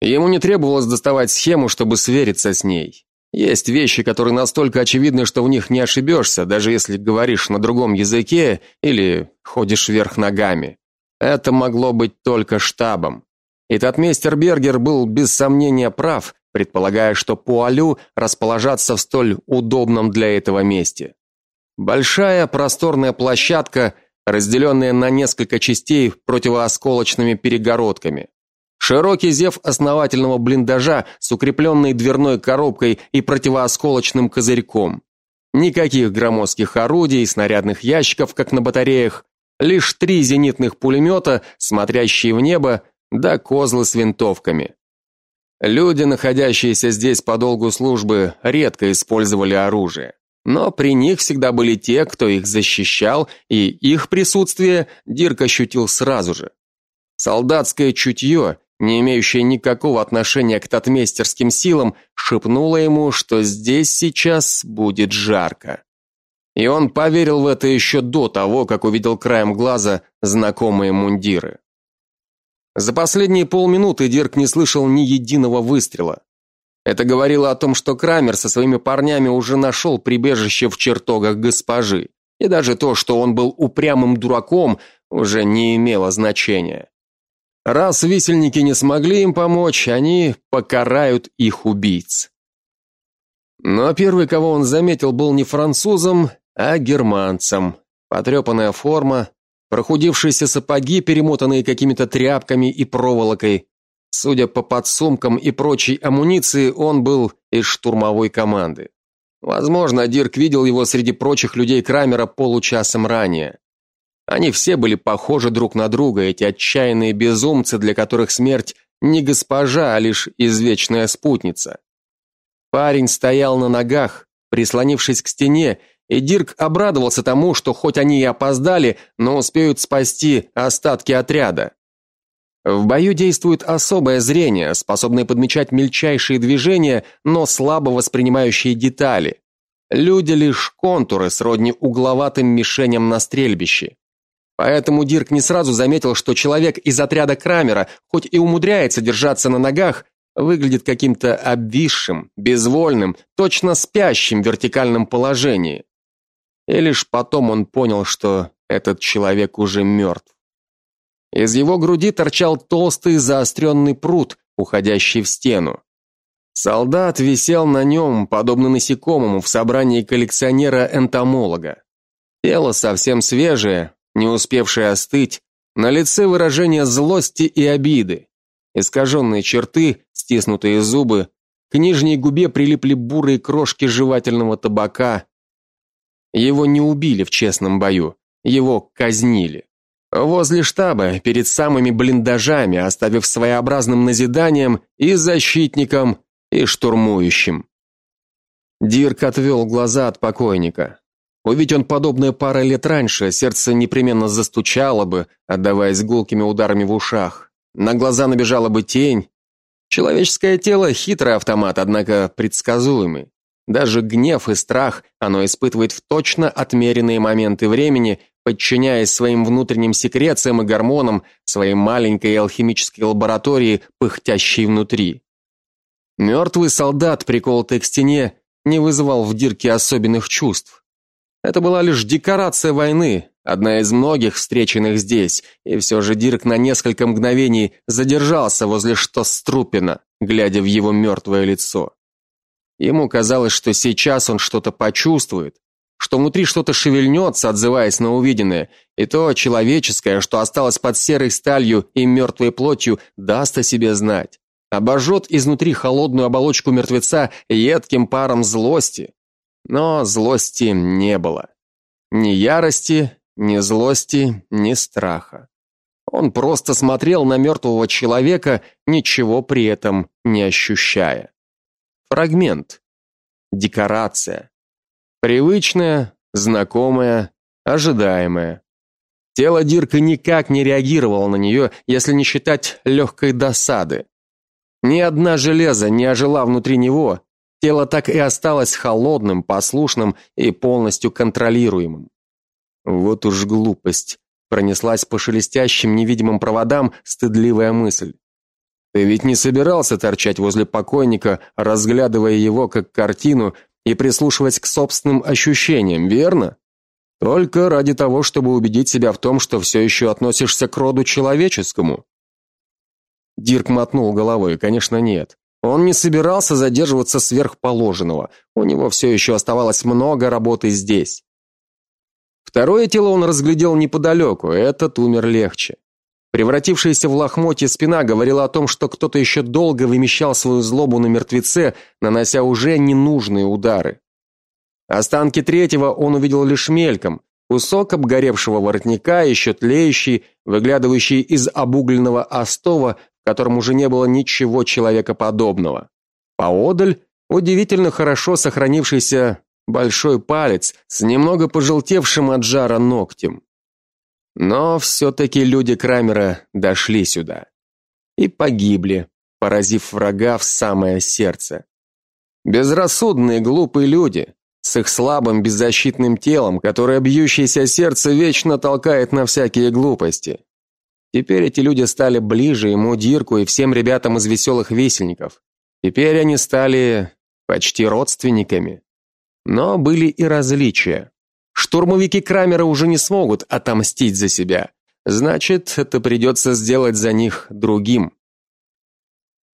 Ему не требовалось доставать схему, чтобы свериться с ней. Есть вещи, которые настолько очевидны, что в них не ошибешься, даже если говоришь на другом языке или ходишь вверх ногами. Это могло быть только штабом. И татмейстер Бергер был без сомнения прав, предполагая, что Пуалю расположатся в столь удобном для этого месте. Большая просторная площадка, разделенная на несколько частей противоосколочными перегородками. Широкий зев основательного блиндажа с укрепленной дверной коробкой и противоосколочным козырьком. Никаких громоздких орудий, снарядных ящиков, как на батареях, лишь три зенитных пулемета, смотрящие в небо, да козлы с винтовками. Люди, находящиеся здесь по долгу службы, редко использовали оружие, но при них всегда были те, кто их защищал, и их присутствие Дирк ощутил сразу же. Солдатское чутье, не имеющее никакого отношения к татмейстерским силам, шепнуло ему, что здесь сейчас будет жарко. И он поверил в это еще до того, как увидел краем глаза знакомые мундиры. За последние полминуты Дирк не слышал ни единого выстрела. Это говорило о том, что Крамер со своими парнями уже нашел прибежище в чертогах госпожи, и даже то, что он был упрямым дураком, уже не имело значения. Раз висельники не смогли им помочь, они покарают их убийц. Но первый, кого он заметил, был не французом, а германцем. Потрепанная форма, Прохудившиеся сапоги, перемотанные какими-то тряпками и проволокой. Судя по подсумкам и прочей амуниции, он был из штурмовой команды. Возможно, Дирк видел его среди прочих людей Крамера получасом ранее. Они все были похожи друг на друга, эти отчаянные безумцы, для которых смерть не госпожа, а лишь извечная спутница. Парень стоял на ногах, прислонившись к стене, и Дирк обрадовался тому, что хоть они и опоздали, но успеют спасти остатки отряда. В бою действует особое зрение, способное подмечать мельчайшие движения, но слабо воспринимающие детали. Люди лишь контуры, сродни угловатым мишеням на стрельбище. Поэтому Дирк не сразу заметил, что человек из отряда Крамера, хоть и умудряется держаться на ногах, выглядит каким-то обвисшим, безвольным, точно спящим в вертикальном положении. И лишь потом он понял, что этот человек уже мертв. Из его груди торчал толстый заостренный прут, уходящий в стену. Солдат висел на нем, подобно насекомому в собрании коллекционера-энтомолога. Тело совсем свежее, не успевшее остыть, на лице выражение злости и обиды. Искаженные черты, стиснутые зубы, к нижней губе прилипли бурые крошки жевательного табака. Его не убили в честном бою, его казнили. Возле штаба, перед самыми блиндажами, оставив своеобразным назиданием и защитникам, и штурмующим. Дирк отвел глаза от покойника. Увидь он подобное пара лет раньше, сердце непременно застучало бы, отдаваясь гулкими ударами в ушах. На глаза набежала бы тень. Человеческое тело хитрый автомат, однако предсказуемый. Даже гнев и страх оно испытывает в точно отмеренные моменты времени, подчиняясь своим внутренним секрециям и гормонам, своей маленькой алхимической лаборатории, пыхтящей внутри. Мертвый солдат, приколотый к стене, не вызывал в Дирке особенных чувств. Это была лишь декорация войны, одна из многих встреченных здесь, и все же Дирк на несколько мгновений задержался возле Штострупина, глядя в его мертвое лицо. Ему казалось, что сейчас он что-то почувствует, что внутри что-то шевельнется, отзываясь на увиденное, и то человеческое, что осталось под серой сталью и мертвой плотью, даст о себе знать обожжет изнутри холодную оболочку мертвеца едким паром злости. Но злости не было. Ни ярости, ни злости, ни страха. Он просто смотрел на мертвого человека, ничего при этом не ощущая. Фрагмент. Декорация. Привычная, знакомая, ожидаемая. Тело Дирка никак не реагировало на нее, если не считать легкой досады. Ни одна железа не ожила внутри него, тело так и осталось холодным, послушным и полностью контролируемым. Вот уж глупость, пронеслась по шелестящим невидимым проводам стыдливая мысль. Ты ведь не собирался торчать возле покойника, разглядывая его как картину и прислушиваясь к собственным ощущениям, верно? Только ради того, чтобы убедить себя в том, что все еще относишься к роду человеческому. Дирк мотнул головой. Конечно, нет. Он не собирался задерживаться сверхположенного. У него все еще оставалось много работы здесь. Второе тело он разглядел неподалеку, этот умер легче. Превратившаяся в лохмотье спина говорила о том, что кто-то еще долго вымещал свою злобу на мертвеце, нанося уже ненужные удары. Останки третьего он увидел лишь мельком. Кусок обгоревшего воротника, еще тлеющий, выглядывающий из обугленного остова, котором уже не было ничего человекоподобного. Поодаль удивительно хорошо сохранившийся большой палец с немного пожелтевшим от жара ногтем. Но все таки люди Крамера дошли сюда и погибли, поразив врага в самое сердце. Безрассудные глупые люди с их слабым беззащитным телом, которое бьющееся сердце вечно толкает на всякие глупости. Теперь эти люди стали ближе ему, Дирку и всем ребятам из веселых весельников. Теперь они стали почти родственниками. Но были и различия. Штурмовики Крамера уже не смогут отомстить за себя. Значит, это придется сделать за них другим.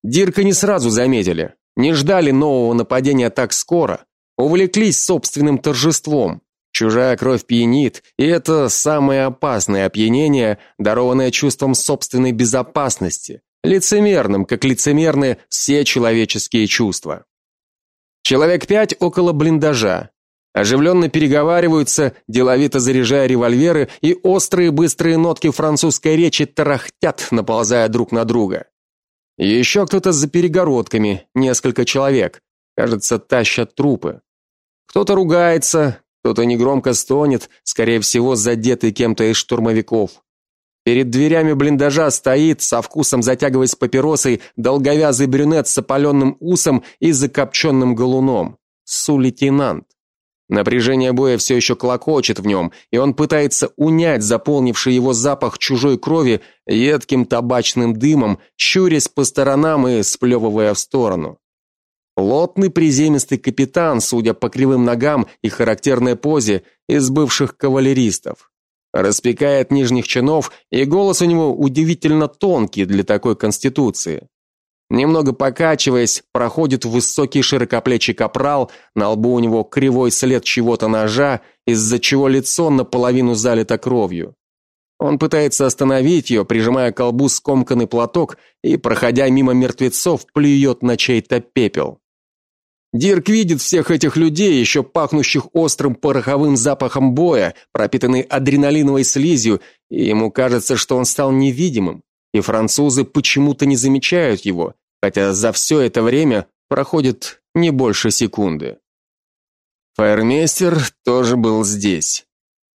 Дирка не сразу заметили, не ждали нового нападения так скоро, увлеклись собственным торжеством. Чужая кровь пьянит, и это самое опасное опьянение, дарованное чувством собственной безопасности, лицемерным, как лицемерны все человеческие чувства. Человек пять около блиндажа. Оживленно переговариваются, деловито заряжая револьверы, и острые быстрые нотки французской речи тарахтят, наползая друг на друга. Еще кто-то за перегородками, несколько человек, кажется, тащат трупы. Кто-то ругается, кто-то негромко стонет, скорее всего, задетый кем-то из штурмовиков. Перед дверями блиндажа стоит, со вкусом затягиваясь папиросой, долговязый брюнет с опаленным усом и закопченным галуном. Су-лейтенант. Напряжение боя все еще клокочет в нем, и он пытается унять заполнивший его запах чужой крови едким табачным дымом, щурясь по сторонам и сплевывая в сторону. Плотный приземистый капитан, судя по кривым ногам и характерной позе, из бывших кавалеристов. Распекает нижних чинов, и голос у него удивительно тонкий для такой конституции. Немного покачиваясь, проходит высокий широкоплечий капрал, на лбу у него кривой след чего-то ножа, из-за чего лицо наполовину залито кровью. Он пытается остановить ее, прижимая к колбу скомканный платок и, проходя мимо мертвецов, плюет на чей-то пепел. Дирк видит всех этих людей, еще пахнущих острым пороховым запахом боя, пропитанный адреналиновой слизью, и ему кажется, что он стал невидимым, и французы почему-то не замечают его, хотя за все это время проходит не больше секунды. Фаермейстер тоже был здесь.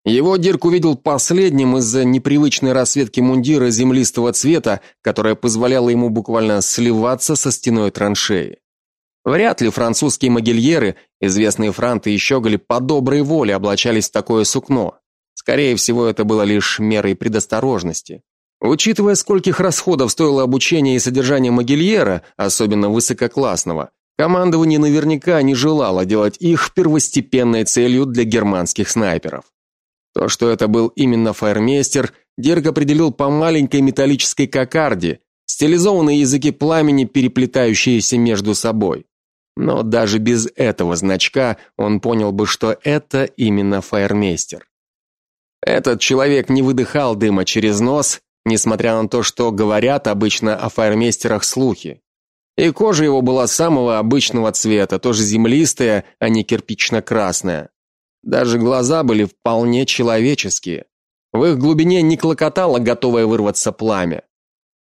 Его Дирк увидел последним из-за непривычной расцветки мундира землистого цвета, которая позволяла ему буквально сливаться со стеной траншеи. Вряд ли французские могильеры, известные франты и щеголи по доброй воле облачались в такое сукно. Скорее всего, это было лишь мерой предосторожности. Учитывая, скольких расходов стоило обучение и содержание могильера, особенно высококлассного, командование наверняка не желало делать их первостепенной целью для германских снайперов. То, что это был именно фаермейстер, Дирк определил по маленькой металлической кокарде, стилизованные языки пламени, переплетающиеся между собой. Но даже без этого значка он понял бы, что это именно фаермейстер. Этот человек не выдыхал дыма через нос, несмотря на то, что говорят обычно о фаермейстерах слухи. И кожа его была самого обычного цвета, тоже землистая, а не кирпично-красная. Даже глаза были вполне человеческие. В их глубине не клокотало готовое вырваться пламя.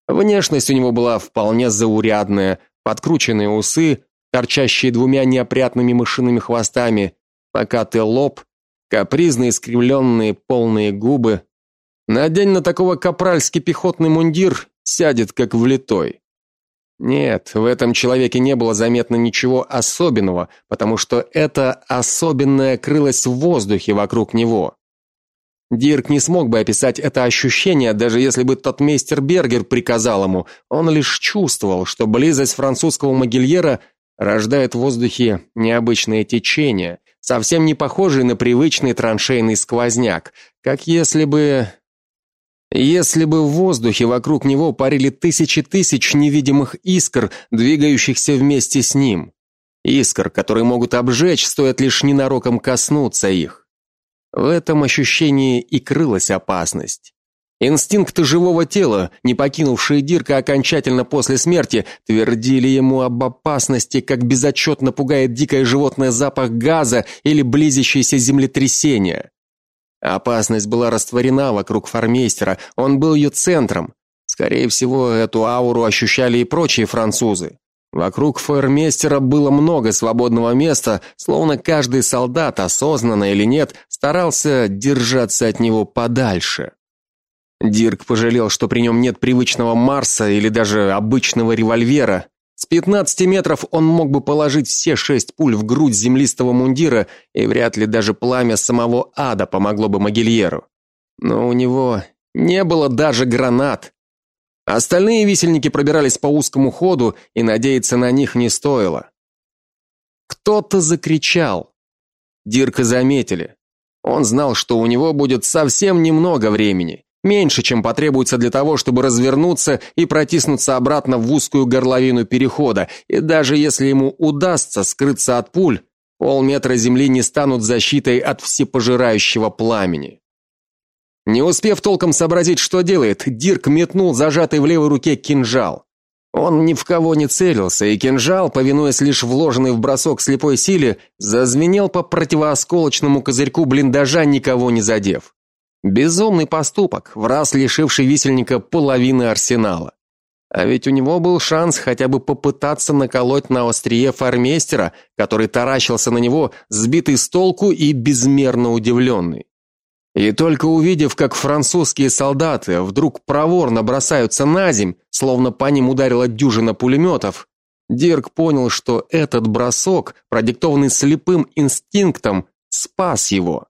Внешность у него была вполне заурядная, подкрученные усы, торчащие двумя неопрятными мышиными хвостами, покатый лоб, капризные искривленные полные губы. Надень на такого капральский пехотный мундир, сядет как влитой. Нет, в этом человеке не было заметно ничего особенного, потому что это особенное крылось в воздухе вокруг него. Дирк не смог бы описать это ощущение, даже если бы тот мейстер Бергер приказал ему. Он лишь чувствовал, что близость французского могильера рождает в воздухе необычные течения, совсем не похожие на привычный траншейный сквозняк, как если бы если бы в воздухе вокруг него парили тысячи тысяч невидимых искр, двигающихся вместе с ним. Искр, которые могут обжечь, стоит лишь ненароком коснуться их. В этом ощущении и крылась опасность. Инстинкты живого тела, не покинувшие Дирка окончательно после смерти, твердили ему об опасности, как безотчетно пугает дикое животное запах газа или близящееся землетрясение. Опасность была растворена вокруг фармейстера, он был ее центром. Скорее всего, эту ауру ощущали и прочие французы. Вокруг фойермейстера было много свободного места, словно каждый солдат, осознанно или нет, старался держаться от него подальше. Дирк пожалел, что при нем нет привычного Марса или даже обычного револьвера. С 15 метров он мог бы положить все шесть пуль в грудь землистого мундира, и вряд ли даже пламя самого ада помогло бы Могильеру. Но у него не было даже гранат. Остальные висельники пробирались по узкому ходу, и надеяться на них не стоило. Кто-то закричал. Дирка заметили. Он знал, что у него будет совсем немного времени, меньше, чем потребуется для того, чтобы развернуться и протиснуться обратно в узкую горловину перехода, и даже если ему удастся скрыться от пуль, полметра земли не станут защитой от всепожирающего пламени. Не успев толком сообразить, что делает, Дирк метнул зажатый в левой руке кинжал. Он ни в кого не целился, и кинжал, повинуясь лишь вложенной в бросок слепой силе, зазвенел по противоосколочному козырьку блиндажа, никого не задев. Безумный поступок, в раз лишивший висельника половины арсенала. А ведь у него был шанс хотя бы попытаться наколоть на острие фармейстера, который таращился на него, сбитый с толку и безмерно удивленный. И только увидев, как французские солдаты вдруг проворно бросаются на земь, словно по ним ударила дюжина пулеметов, Дирк понял, что этот бросок, продиктованный слепым инстинктом, спас его.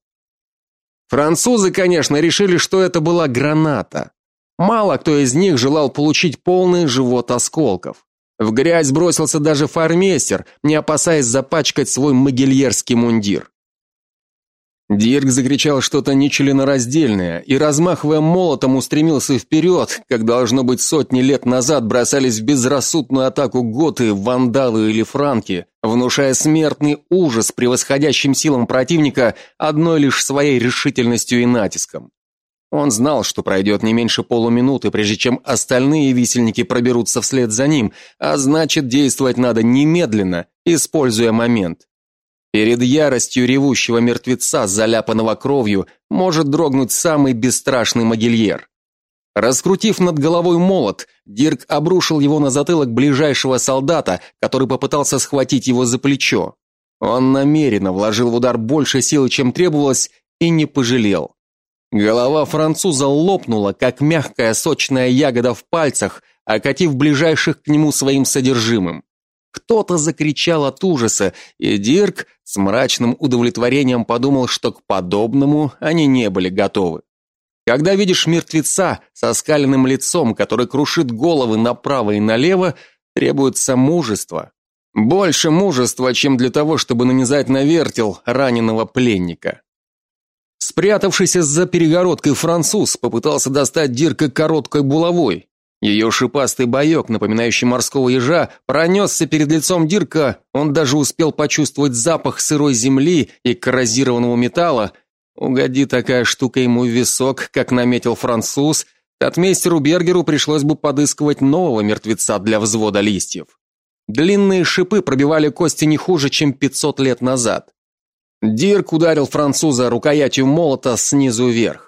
Французы, конечно, решили, что это была граната. Мало кто из них желал получить полный живот осколков. В грязь бросился даже фармейстер, не опасаясь запачкать свой могильерский мундир. Дирк закричал что-то нечленораздельное и, размахивая молотом, устремился вперед, как должно быть сотни лет назад бросались в безрассудную атаку готы, вандалы или франки, внушая смертный ужас превосходящим силам противника одной лишь своей решительностью и натиском. Он знал, что пройдет не меньше полуминуты, прежде чем остальные висельники проберутся вслед за ним, а значит, действовать надо немедленно, используя момент. Перед яростью ревущего мертвеца, заляпанного кровью, может дрогнуть самый бесстрашный могильер. Раскрутив над головой молот, Дирк обрушил его на затылок ближайшего солдата, который попытался схватить его за плечо. Он намеренно вложил в удар больше силы, чем требовалось, и не пожалел. Голова француза лопнула, как мягкая сочная ягода в пальцах, окатив ближайших к нему своим содержимым. Кто-то закричал от ужаса, и Дирк с мрачным удовлетворением подумал, что к подобному они не были готовы. Когда видишь мертвеца со скаленным лицом, который крушит головы направо и налево, требуется мужество. Больше мужества, чем для того, чтобы нанизать на вертел раненого пленника. Спрятавшийся за перегородкой француз попытался достать Дирка короткой булавой, ее шипастый боек, напоминающий морского ежа, пронесся перед лицом Дирка. Он даже успел почувствовать запах сырой земли и коррозированного металла. Угоди такая штука ему в висок, как наметил француз, Татмейстеру Бергеру пришлось бы подыскивать нового мертвеца для взвода листьев. Длинные шипы пробивали кости не хуже, чем 500 лет назад. Дирк ударил француза рукоятью молота снизу вверх.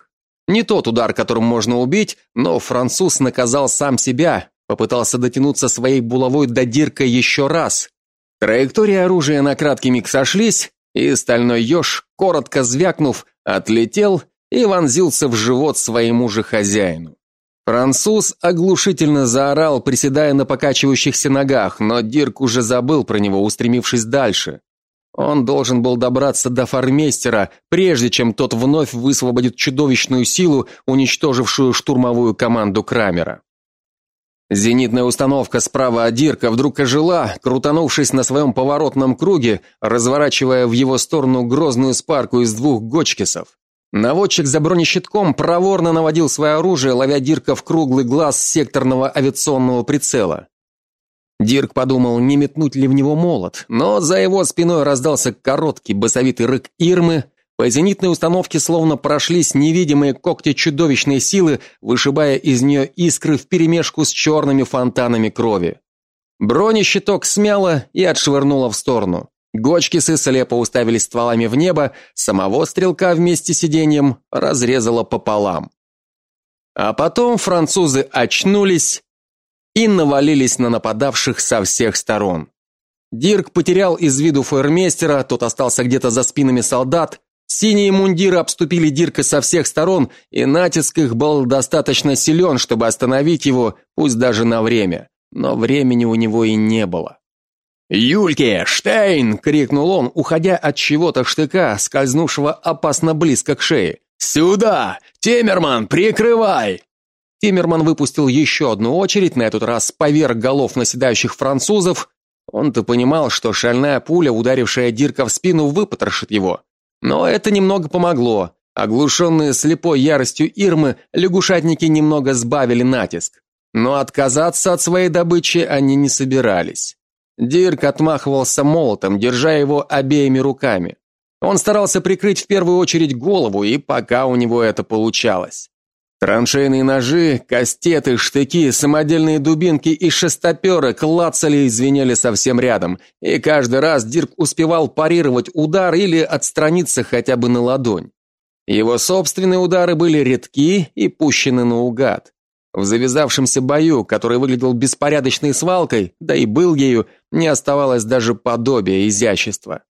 Не тот удар, которым можно убить, но француз наказал сам себя, попытался дотянуться своей булавой до Дирка еще раз. Траектории оружия на краткий миг сошлись, и стальной еж, коротко звякнув, отлетел и вонзился в живот своему же хозяину. Француз оглушительно заорал, приседая на покачивающихся ногах, но Дирк уже забыл про него, устремившись дальше. Он должен был добраться до фармейстера, прежде чем тот вновь высвободит чудовищную силу, уничтожившую штурмовую команду Крамера. Зенитная установка справа от Дирка вдруг ожила, крутанувшись на своем поворотном круге, разворачивая в его сторону грозную спарку из двух гочкисов. Наводчик за бронещитком проворно наводил свое оружие, ловя Дирка в круглый глаз секторного авиационного прицела. Дирк подумал, не метнуть ли в него молот, но за его спиной раздался короткий басовитый рык Ирмы. По зенитной установке словно прошлись невидимые когти чудовищной силы, вышибая из нее искры вперемешку с черными фонтанами крови. Бронещиток смяло и отшвырнуло в сторону. Гочкисы слепо уставились стволами в небо, самого стрелка вместе с сиденьем разрезало пополам. А потом французы очнулись и навалились на нападавших со всех сторон. Дирк потерял из виду фойермейстера, тот остался где-то за спинами солдат. Синие мундиры обступили Дирка со всех сторон, и натиск их был достаточно силен, чтобы остановить его, пусть даже на время. Но времени у него и не было. «Юльке! Штейн!» — крикнул он, уходя от чего-то штыка, скользнувшего опасно близко к шее. «Сюда! Темерман, прикрывай!» Тиммерман выпустил еще одну очередь, на этот раз поверх голов наседающих французов. Он-то понимал, что шальная пуля, ударившая Дирка в спину, выпотрошит его. Но это немного помогло. Оглушенные слепой яростью Ирмы, лягушатники немного сбавили натиск. Но отказаться от своей добычи они не собирались. Дирк отмахивался молотом, держа его обеими руками. Он старался прикрыть в первую очередь голову, и пока у него это получалось. Траншейные ножи, кастеты, штыки, самодельные дубинки и шестоперы клацали и звенели совсем рядом, и каждый раз Дирк успевал парировать удар или отстраниться хотя бы на ладонь. Его собственные удары были редки и пущены наугад. В завязавшемся бою, который выглядел беспорядочной свалкой, да и был ею, не оставалось даже подобия изящества.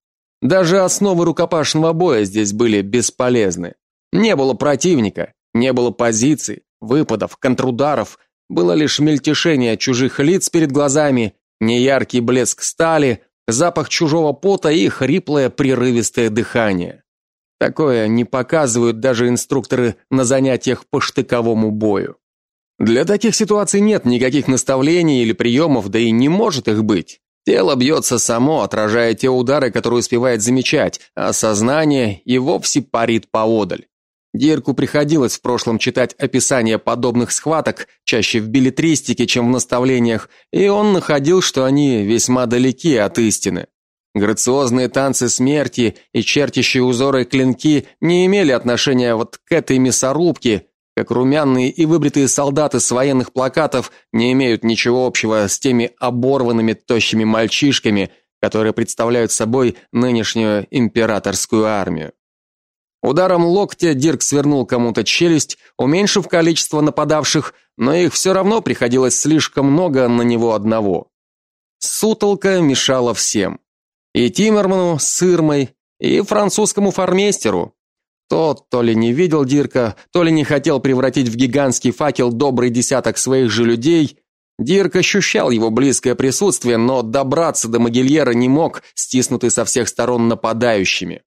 Даже основы рукопашного боя здесь были бесполезны. Не было противника, не было позиций, выпадов, контрударов, было лишь мельтешение чужих лиц перед глазами, неяркий блеск стали, запах чужого пота и хриплое прерывистое дыхание. Такое не показывают даже инструкторы на занятиях по штыковому бою. Для таких ситуаций нет никаких наставлений или приемов, да и не может их быть. Тело бьется само, отражая те удары, которые успевает замечать, а сознание и вовсе парит поодаль. Дирку приходилось в прошлом читать описания подобных схваток, чаще в билетристике, чем в наставлениях, и он находил, что они весьма далеки от истины. Грациозные танцы смерти и чертящие узоры клинки не имели отношения вот к этой мясорубке, как румяные и выбритые солдаты с военных плакатов не имеют ничего общего с теми оборванными тощими мальчишками, которые представляют собой нынешнюю императорскую армию. Ударом локтя Дирк свернул кому-то челюсть, уменьшив количество нападавших, но их все равно приходилось слишком много на него одного. Сутолка мешала всем. И Тиммерману с Ирмой, и французскому фармейстеру. Тот то ли не видел Дирка, то ли не хотел превратить в гигантский факел добрый десяток своих же людей. Дирк ощущал его близкое присутствие, но добраться до Могильера не мог, стиснутый со всех сторон нападающими.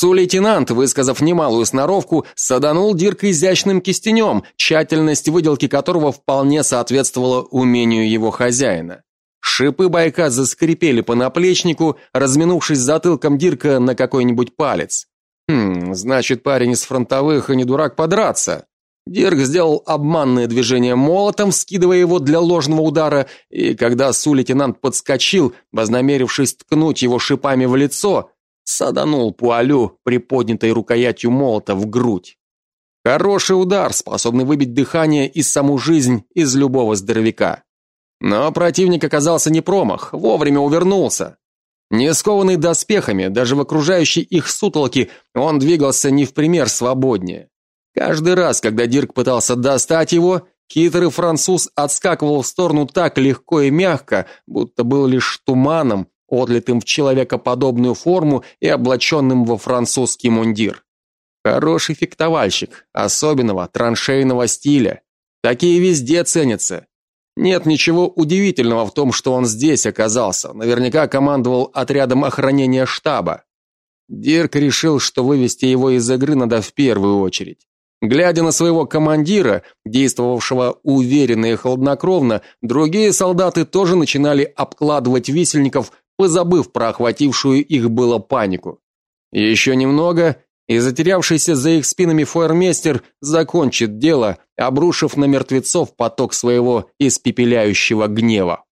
Су-лейтенант, высказав немалую сноровку, саданул Дирка изящным кистенем, тщательность выделки которого вполне соответствовала умению его хозяина. Шипы байка заскрипели по наплечнику, разминувшись затылком Дирка на какой-нибудь палец. Хм, значит, парень из фронтовых и не дурак подраться. Дирк сделал обманное движение молотом, скидывая его для ложного удара, и когда су-лейтенант подскочил, вознамерившись ткнуть его шипами в лицо, саданул Пуалю приподнятой рукоятью молота в грудь. Хороший удар, способный выбить дыхание и саму жизнь из любого здоровяка. Но противник оказался не промах, вовремя увернулся. Не скованный доспехами, даже в окружающей их сутолке, он двигался не в пример свободнее. Каждый раз, когда Дирк пытался достать его, хитрый француз отскакивал в сторону так легко и мягко, будто был лишь туманом, отлитым в человекоподобную форму и облаченным во французский мундир. Хороший фехтовальщик, особенного траншейного стиля. Такие везде ценятся. Нет ничего удивительного в том, что он здесь оказался. Наверняка командовал отрядом охранения штаба. Дирк решил, что вывести его из игры надо в первую очередь. Глядя на своего командира, действовавшего уверенно и хладнокровно, другие солдаты тоже начинали обкладывать висельников позабыв про охватившую их было панику. Еще немного, и затерявшийся за их спинами фойермейстер закончит дело, обрушив на мертвецов поток своего испепеляющего гнева.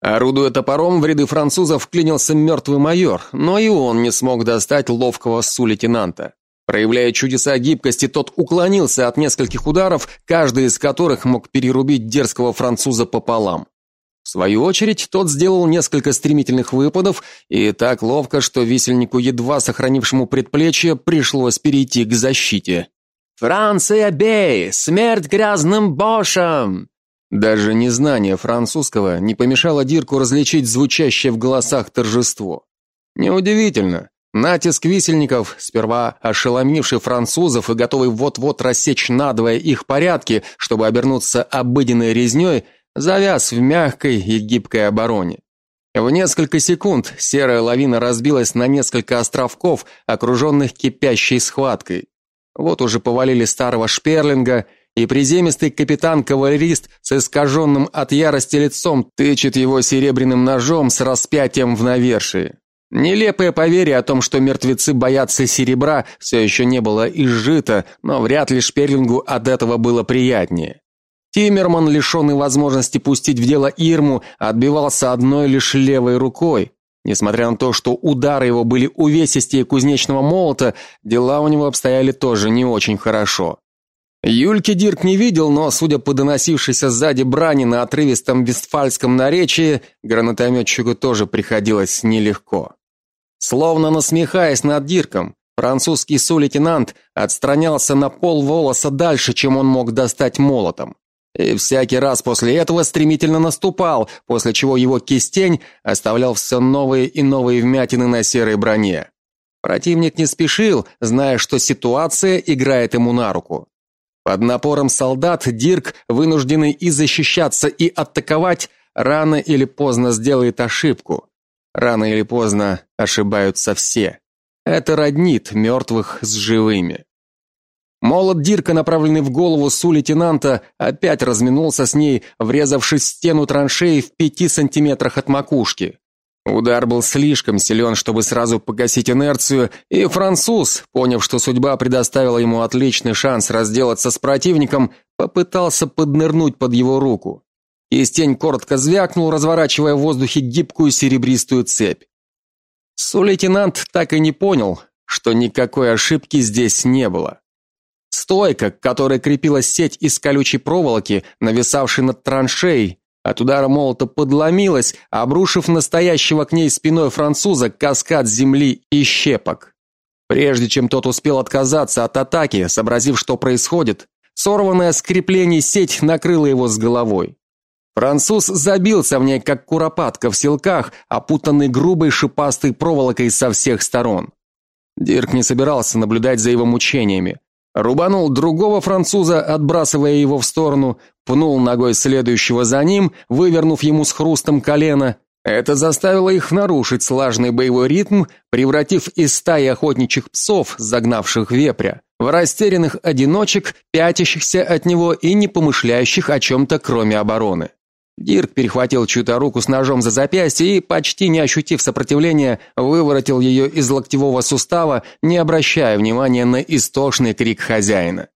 Орудуя топором, в ряды французов вклинился мертвый майор, но и он не смог достать ловкого су-лейтенанта. Проявляя чудеса гибкости, тот уклонился от нескольких ударов, каждый из которых мог перерубить дерзкого француза пополам. В свою очередь, тот сделал несколько стремительных выпадов, и так ловко, что висельнику, едва сохранившему предплечье, пришлось перейти к защите. «Франция, бей! Смерть грязным бошам!» Даже незнание французского не помешало Дирку различить звучащее в голосах торжество. Неудивительно. Натиск висельников, сперва ошеломивший французов и готовый вот-вот рассечь надвое их порядки, чтобы обернуться обыденной резней, завяз в мягкой и гибкой обороне. В несколько секунд серая лавина разбилась на несколько островков, окруженных кипящей схваткой. Вот уже повалили старого Шперлинга, и приземистый капитан-кавалерист с искаженным от ярости лицом тычет его серебряным ножом с распятием в навершии. Нелепое поверье о том, что мертвецы боятся серебра, все еще не было изжито, но вряд ли Шперлингу от этого было приятнее. Тиммерман, лишенный возможности пустить в дело Ирму, отбивался одной лишь левой рукой. Несмотря на то, что удары его были увесистее кузнечного молота, дела у него обстояли тоже не очень хорошо. Юльки Дирк не видел, но, судя по доносившейся сзади брани на отрывистом вестфальском наречии, гранатометчику тоже приходилось нелегко. Словно насмехаясь над Дирком, французский су-лейтенант отстранялся на пол волоса дальше, чем он мог достать молотом. И всякий раз после этого стремительно наступал, после чего его кистень оставлял все новые и новые вмятины на серой броне. Противник не спешил, зная, что ситуация играет ему на руку. Под напором солдат Дирк, вынужденный и защищаться, и атаковать, рано или поздно сделает ошибку. Рано или поздно ошибаются все. Это роднит мертвых с живыми. Молот Дирка, направленный в голову су-лейтенанта, опять разминулся с ней, врезавшись в стену траншеи в пяти сантиметрах от макушки. Удар был слишком силен, чтобы сразу погасить инерцию, и француз, поняв, что судьба предоставила ему отличный шанс разделаться с противником, попытался поднырнуть под его руку. Кистень коротко звякнул, разворачивая в воздухе гибкую серебристую цепь. Су-лейтенант так и не понял, что никакой ошибки здесь не было. Стойка, к которой крепилась сеть из колючей проволоки, нависавшей над траншеей, от удара молота подломилась, обрушив настоящего к ней спиной француза каскад земли и щепок. Прежде чем тот успел отказаться от атаки, сообразив, что происходит, сорванная с креплений сеть накрыла его с головой. Француз забился в ней как куропатка в селках, опутанный грубой шипастой проволокой со всех сторон. Дирк не собирался наблюдать за его мучениями. Рубанул другого француза, отбрасывая его в сторону, пнул ногой следующего за ним, вывернув ему с хрустом колено. Это заставило их нарушить слаженный боевой ритм, превратив из стаи охотничьих псов, загнавших вепря, в растерянных одиночек, пятящихся от него и не помышляющих о чем то кроме обороны. Дирк перехватил чью-то руку с ножом за запястье и, почти не ощутив сопротивления, выворотил ее из локтевого сустава, не обращая внимания на истошный крик хозяина.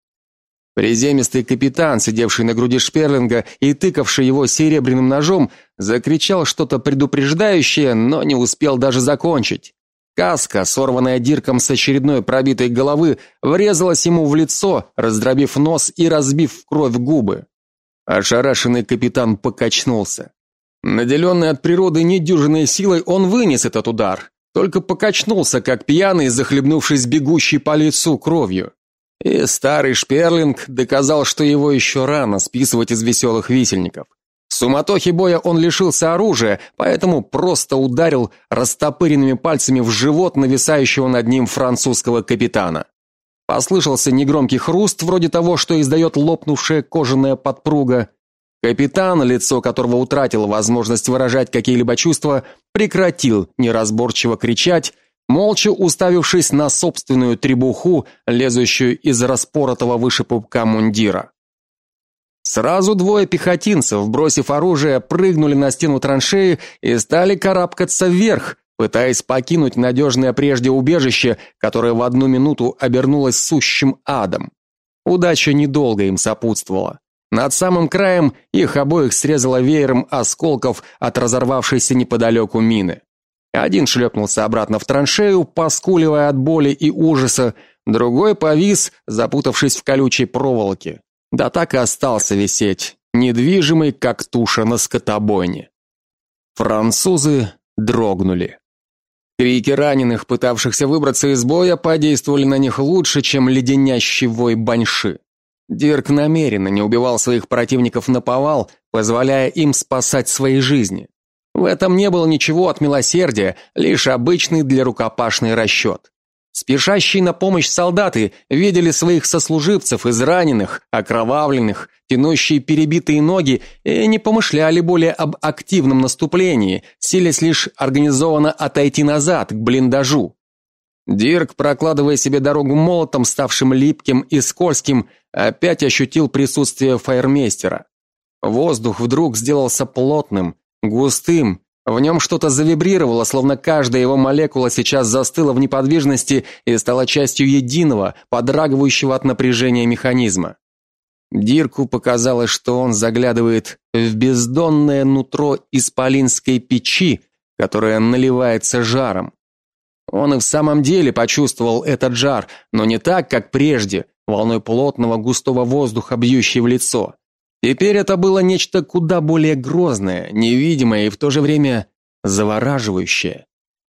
Приземистый капитан, сидевший на груди Шперлинга и тыкавший его серебряным ножом, закричал что-то предупреждающее, но не успел даже закончить. Каска, сорванная Дирком с очередной пробитой головы, врезалась ему в лицо, раздробив нос и разбив в кровь губы. Ошарашенный капитан покачнулся. Наделенный от природы недюжинной силой, он вынес этот удар, только покачнулся, как пьяный, захлебнувшись бегущей по лицу кровью. И старый Шперлинг доказал, что его еще рано списывать из веселых висельников. В суматохе боя он лишился оружия, поэтому просто ударил растопыренными пальцами в живот нависающего над ним французского капитана. Послышался негромкий хруст, вроде того, что издает лопнувшая кожаная подпруга. Капитан, лицо которого утратило возможность выражать какие-либо чувства, прекратил неразборчиво кричать, молча уставившись на собственную требуху, лезущую из распоротого выше пупка мундира. Сразу двое пехотинцев, бросив оружие, прыгнули на стену траншеи и стали карабкаться вверх, пытаясь покинуть надежное прежде убежище, которое в одну минуту обернулось сущим адом. Удача недолго им сопутствовала. Над самым краем их обоих срезало веером осколков от разорвавшейся неподалеку мины. Один шлепнулся обратно в траншею, поскуливая от боли и ужаса, другой повис, запутавшись в колючей проволоке. Да так и остался висеть, недвижимый, как туша на скотобойне. Французы дрогнули. Крики раненых, пытавшихся выбраться из боя, подействовали на них лучше, чем леденящий вой баньши. Дирк намеренно не убивал своих противников наповал, позволяя им спасать свои жизни. В этом не было ничего от милосердия, лишь обычный для рукопашный расчет. Спешащие на помощь солдаты видели своих сослуживцев израненных, окровавленных, тянущие перебитые ноги и не помышляли более об активном наступлении, силясь лишь организованно отойти назад к блиндажу. Дирк, прокладывая себе дорогу молотом, ставшим липким и скользким, опять ощутил присутствие фаермейстера. Воздух вдруг сделался плотным, густым, в нем что-то завибрировало, словно каждая его молекула сейчас застыла в неподвижности и стала частью единого, подрагивающего от напряжения механизма. Дирку показалось, что он заглядывает в бездонное нутро исполинской печи, которая наливается жаром. Он и в самом деле почувствовал этот жар, но не так, как прежде, волной плотного густого воздуха, бьющей в лицо. Теперь это было нечто куда более грозное, невидимое и в то же время завораживающее.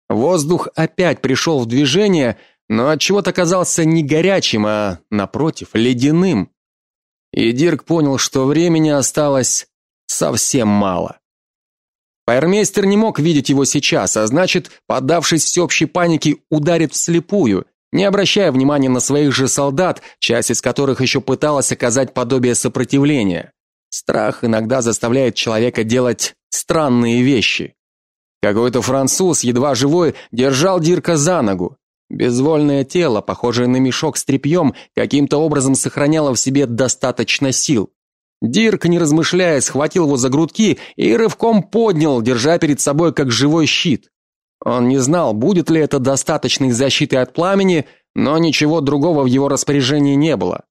Воздух опять пришел в движение, но от чего-то казался не горячим, а напротив, ледяным. И Дирк понял, что времени осталось совсем мало. Фаермейстер не мог видеть его сейчас, а значит, поддавшись всеобщей панике, ударит вслепую, не обращая внимания на своих же солдат, часть из которых еще пыталась оказать подобие сопротивления. Страх иногда заставляет человека делать странные вещи. Какой-то француз, едва живой, держал Дирка за ногу. Безвольное тело, похожее на мешок с тряпьем, каким-то образом сохраняло в себе достаточно сил. Дирк, не размышляя, схватил его за грудки и рывком поднял, держа перед собой как живой щит. Он не знал, будет ли это достаточной защитой от пламени, но ничего другого в его распоряжении не было.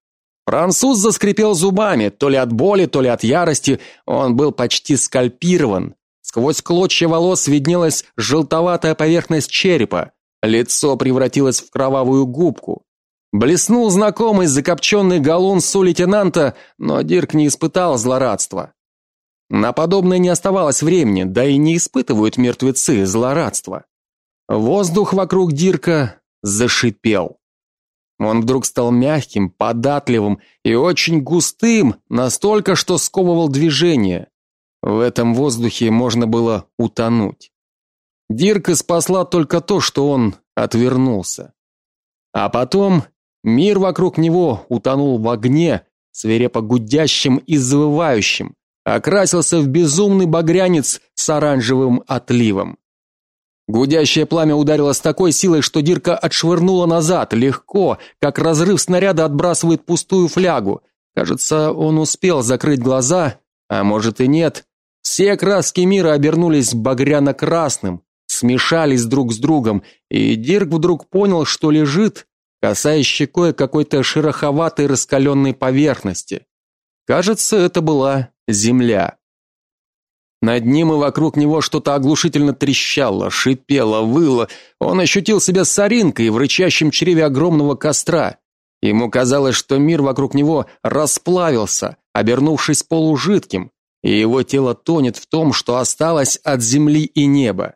Француз заскрипел зубами, то ли от боли, то ли от ярости, он был почти скальпирован. Сквозь клочья волос виднелась желтоватая поверхность черепа, лицо превратилось в кровавую губку. Блеснул знакомый закопченный галун су лейтенанта, но Дирк не испытал злорадства. На подобное не оставалось времени, да и не испытывают мертвецы злорадства. Воздух вокруг Дирка зашипел. Он вдруг стал мягким, податливым и очень густым, настолько, что сковывал движение. В этом воздухе можно было утонуть. Дирка спасла только то, что он отвернулся. А потом мир вокруг него утонул в огне, свирепо гудящим и завывающим, окрасился в безумный багрянец с оранжевым отливом. Гудящее пламя ударило с такой силой, что Дирка отшвырнула назад, легко, как разрыв снаряда отбрасывает пустую флягу. Кажется, он успел закрыть глаза, а может и нет. Все краски мира обернулись багряно-красным, смешались друг с другом, и Дирк вдруг понял, что лежит, касаясь щекой какой-то шероховатой раскаленной поверхности. Кажется, это была земля. Над ним и вокруг него что-то оглушительно трещало, шипело, выло. Он ощутил себя соринкой в рычащем чреве огромного костра. Ему казалось, что мир вокруг него расплавился, обернувшись полужидким, и его тело тонет в том, что осталось от земли и неба.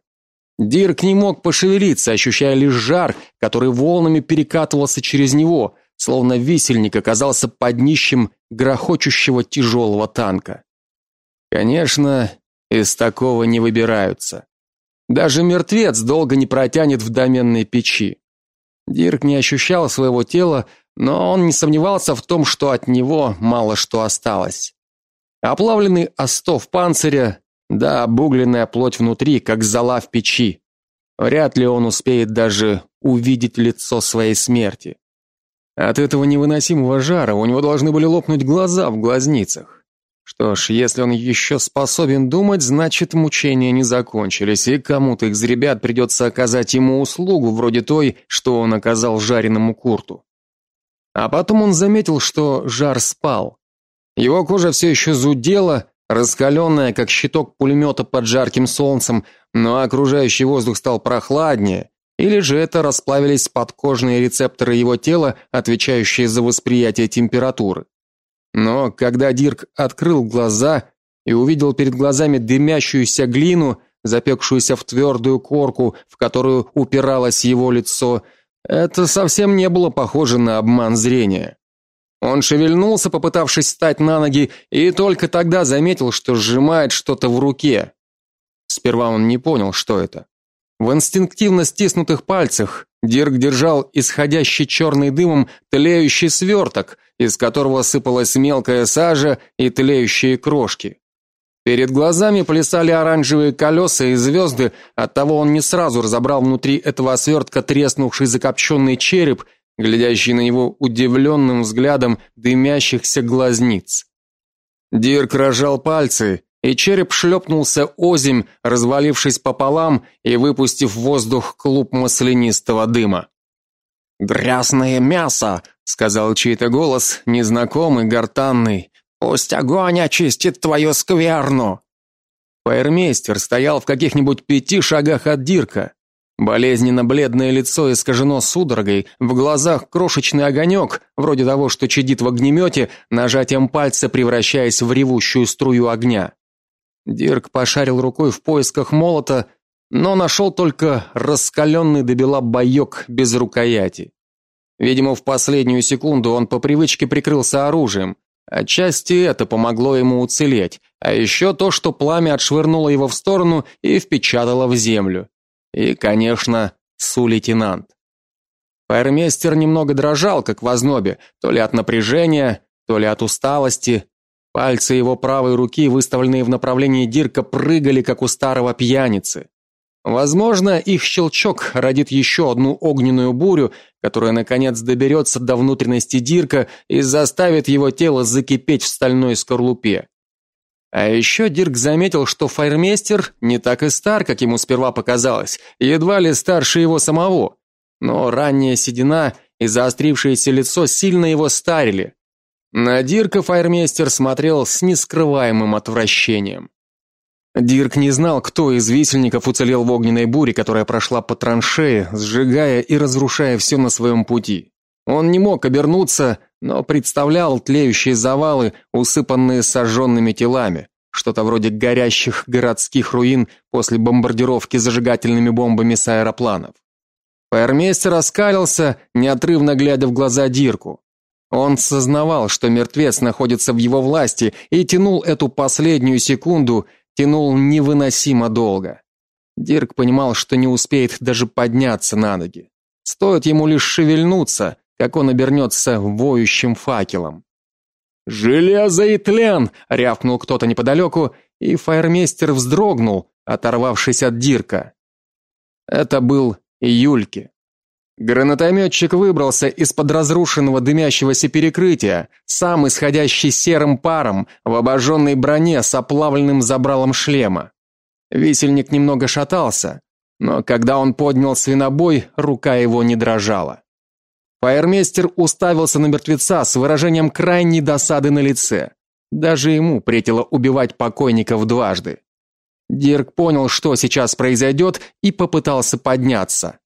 Дирк не мог пошевелиться, ощущая лишь жар, который волнами перекатывался через него, словно висельник оказался под днищем грохочущего тяжелого танка. Конечно, из такого не выбираются. Даже мертвец долго не протянет в доменной печи. Дирк не ощущал своего тела, но он не сомневался в том, что от него мало что осталось. Оплавленный остов панциря, да обугленная плоть внутри, как зола в печи. Вряд ли он успеет даже увидеть лицо своей смерти. От этого невыносимого жара у него должны были лопнуть глаза в глазницах. Что ж, если он еще способен думать, значит, мучения не закончились, и кому-то из ребят придется оказать ему услугу, вроде той, что он оказал жареному Курту. А потом он заметил, что жар спал. Его кожа все еще зудела, раскаленная, как щиток пулемета под жарким солнцем, но окружающий воздух стал прохладнее, или же это расплавились подкожные рецепторы его тела, отвечающие за восприятие температуры. Но когда Дирк открыл глаза и увидел перед глазами дымящуюся глину, запекшуюся в твердую корку, в которую упиралось его лицо, это совсем не было похоже на обман зрения. Он шевельнулся, попытавшись встать на ноги, и только тогда заметил, что сжимает что-то в руке. Сперва он не понял, что это. В инстинктивно стиснутых пальцах Дирк держал исходящий черный дымом тлеющий сверток, из которого сыпалась мелкая сажа и тлеющие крошки. Перед глазами плясали оранжевые колеса и звезды, оттого он не сразу разобрал внутри этого свертка треснувший закопченный череп, глядящий на него удивленным взглядом дымящихся глазниц. Дирк рожал пальцы, и череп шлепнулся озимь, развалившись пополам и выпустив в воздух клуб маслянистого дыма. «Грязное мясо!» — сказал чей-то голос, незнакомый, гортанный. «Пусть огонь очистит твою скверну!» Фаермейстер стоял в каких-нибудь пяти шагах от Дирка. Болезненно бледное лицо искажено судорогой, в глазах крошечный огонек, вроде того, что чадит в огнемете, нажатием пальца превращаясь в ревущую струю огня. Дирк пошарил рукой в поисках молота, но нашел только раскаленный до бела боек без рукояти. Видимо, в последнюю секунду он по привычке прикрылся оружием. Отчасти это помогло ему уцелеть, а еще то, что пламя отшвырнуло его в сторону и впечатало в землю. И, конечно, су-лейтенант. Фаермейстер немного дрожал, как в ознобе, то ли от напряжения, то ли от усталости, Пальцы его правой руки, выставленные в направлении Дирка, прыгали, как у старого пьяницы. Возможно, их щелчок родит еще одну огненную бурю, которая наконец доберется до внутренности Дирка и заставит его тело закипеть в стальной скорлупе. А еще Дирк заметил, что файрмейстер не так и стар, как ему сперва показалось, едва ли старше его самого. Но ранняя седина и заострившееся лицо сильно его старили. На Дирка файрмейстер смотрел с нескрываемым отвращением. Дирк не знал, кто из висельников уцелел в огненной буре, которая прошла по траншее, сжигая и разрушая все на своем пути. Он не мог обернуться, но представлял тлеющие завалы, усыпанные сожженными телами, что-то вроде горящих городских руин после бомбардировки зажигательными бомбами с аэропланов. Фаермейстер раскалился, неотрывно глядя в глаза Дирку. Он сознавал, что мертвец находится в его власти, и тянул эту последнюю секунду, тянул невыносимо долго. Дирк понимал, что не успеет даже подняться на ноги. Стоит ему лишь шевельнуться, как он обернется воющим факелом. «Железо и тлен!» — рявкнул кто-то неподалеку, и фаермейстер вздрогнул, оторвавшись от Дирка. Это был Юльки. Гранатометчик выбрался из-под разрушенного дымящегося перекрытия, сам исходящий серым паром, в обожженной броне с оплавленным забралом шлема. Висельник немного шатался, но когда он поднял свинобой, рука его не дрожала. Фаермейстер уставился на мертвеца с выражением крайней досады на лице. Даже ему претило убивать покойников дважды. Дирк понял, что сейчас произойдет, и попытался подняться.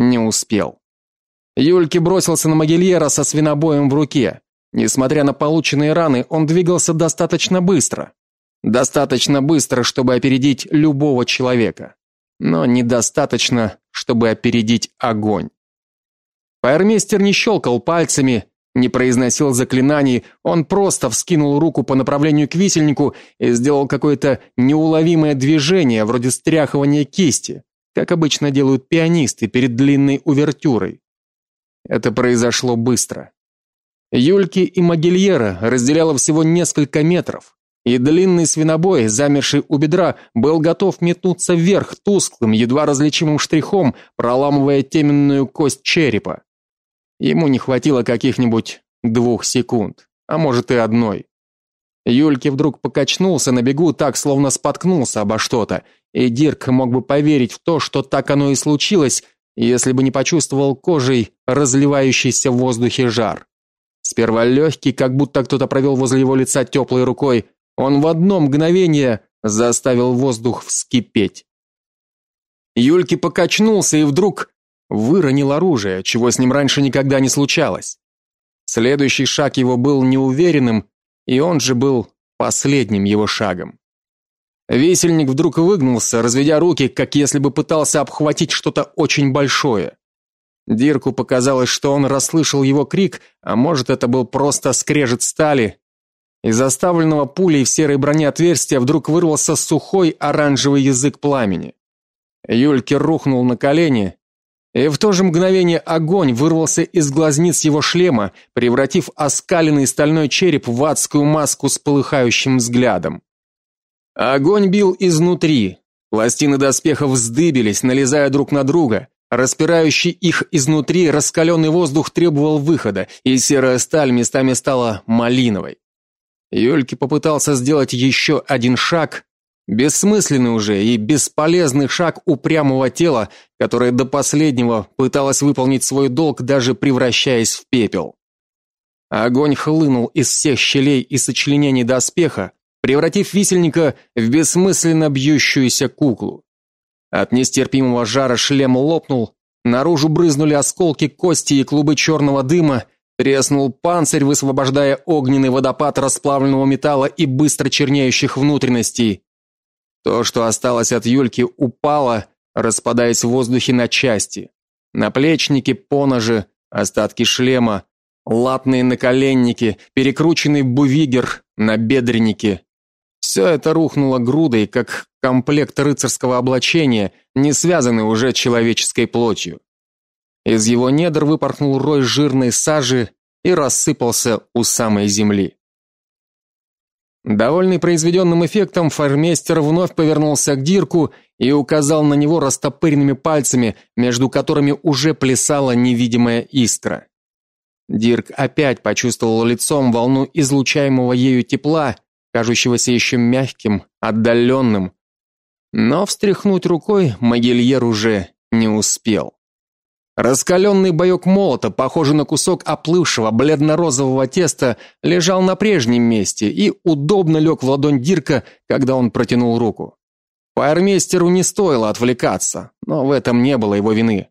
Не успел. Юльки бросился на Могильера со свинобоем в руке. Несмотря на полученные раны, он двигался достаточно быстро. Достаточно быстро, чтобы опередить любого человека, но недостаточно, чтобы опередить огонь. Фаермейстер не щелкал пальцами, не произносил заклинаний, он просто вскинул руку по направлению к висельнику и сделал какое-то неуловимое движение, вроде стряхивания кисти, как обычно делают пианисты перед длинной увертюрой. Это произошло быстро. Юльки и Могильера разделяло всего несколько метров, и длинный свинобой, замерший у бедра, был готов метнуться вверх тусклым, едва различимым штрихом, проламывая теменную кость черепа. Ему не хватило каких-нибудь двух секунд, а может и одной. Юльки вдруг покачнулся на бегу, так словно споткнулся обо что-то, и Дирк мог бы поверить в то, что так оно и случилось, если бы не почувствовал кожей разливающийся в воздухе жар. Сперва легкий, как будто кто-то провел возле его лица теплой рукой, он в одно мгновение заставил воздух вскипеть. Юльки покачнулся и вдруг выронил оружие, чего с ним раньше никогда не случалось. Следующий шаг его был неуверенным, и он же был последним его шагом. Весельник вдруг выгнулся, разведя руки, как если бы пытался обхватить что-то очень большое. Дирку показалось, что он расслышал его крик, а может, это был просто скрежет стали. Из оставленного пулей в серой броне отверстия вдруг вырвался сухой оранжевый язык пламени. Юльке рухнул на колени, и в то же мгновение огонь вырвался из глазниц его шлема, превратив оскаленный стальной череп в адскую маску с полыхающим взглядом. Огонь бил изнутри. Пластины доспехов вздыбились, налезая друг на друга. Распирающий их изнутри раскаленный воздух требовал выхода, и серая сталь местами стала малиновой. Юльки попытался сделать еще один шаг, Бессмысленный уже и бесполезный шаг упрямого тела, которое до последнего пыталось выполнить свой долг, даже превращаясь в пепел. Огонь хлынул из всех щелей и сочленений доспеха, превратив висельника в бессмысленно бьющуюся куклу. От нестерпимого жара шлем лопнул, наружу брызнули осколки кости и клубы черного дыма, треснул панцирь, высвобождая огненный водопад расплавленного металла и быстро чернеющих внутренностей. То, что осталось от Юльки, упало, распадаясь в воздухе на части. Наплечники, поножи, остатки шлема, латные наколенники, перекрученный бувигер, набедренники. Все это рухнуло грудой, как комплект рыцарского облачения, не связанный уже человеческой плотью. Из его недр выпорхнул рой жирной сажи и рассыпался у самой земли. Довольный произведенным эффектом, фармейстер вновь повернулся к Дирку и указал на него растопыренными пальцами, между которыми уже плясала невидимая искра. Дирк опять почувствовал лицом волну излучаемого ею тепла, кажущегося еще мягким, отдаленным. Но встряхнуть рукой Могильер уже не успел. Раскаленный боек молота, похожий на кусок оплывшего бледно-розового теста, лежал на прежнем месте и удобно лег в ладонь Дирка, когда он протянул руку. Фаермейстеру не стоило отвлекаться, но в этом не было его вины.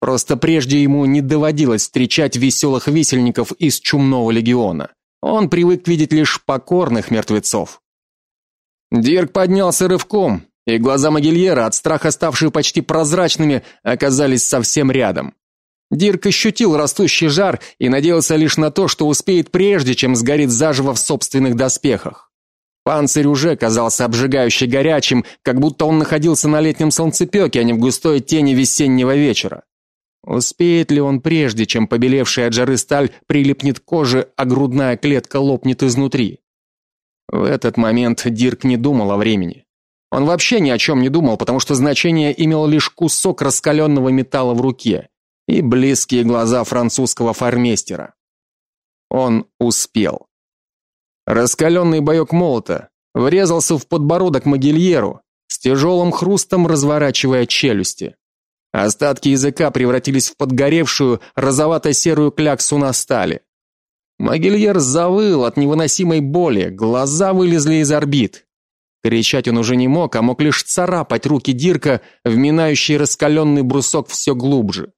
Просто прежде ему не доводилось встречать веселых висельников из чумного легиона. Он привык видеть лишь покорных мертвецов. Дирк поднялся рывком, и глаза Могильера, от страха ставшие почти прозрачными, оказались совсем рядом. Дирк ощутил растущий жар и надеялся лишь на то, что успеет прежде, чем сгорит заживо в собственных доспехах. Панцирь уже казался обжигающе горячим, как будто он находился на летнем солнцепеке, а не в густой тени весеннего вечера. Успеет ли он прежде, чем побелевшая от жары сталь прилипнет к коже, а грудная клетка лопнет изнутри? В этот момент Дирк не думал о времени. Он вообще ни о чем не думал, потому что значение имел лишь кусок раскаленного металла в руке и близкие глаза французского фармейстера. Он успел. Раскаленный боек молота врезался в подбородок Могильеру, с тяжелым хрустом разворачивая челюсти. Остатки языка превратились в подгоревшую розовато-серую кляксу на стали. Могильер завыл от невыносимой боли, глаза вылезли из орбит. Кричать он уже не мог, а мог лишь царапать руки Дирка, вминающие раскаленный брусок все глубже.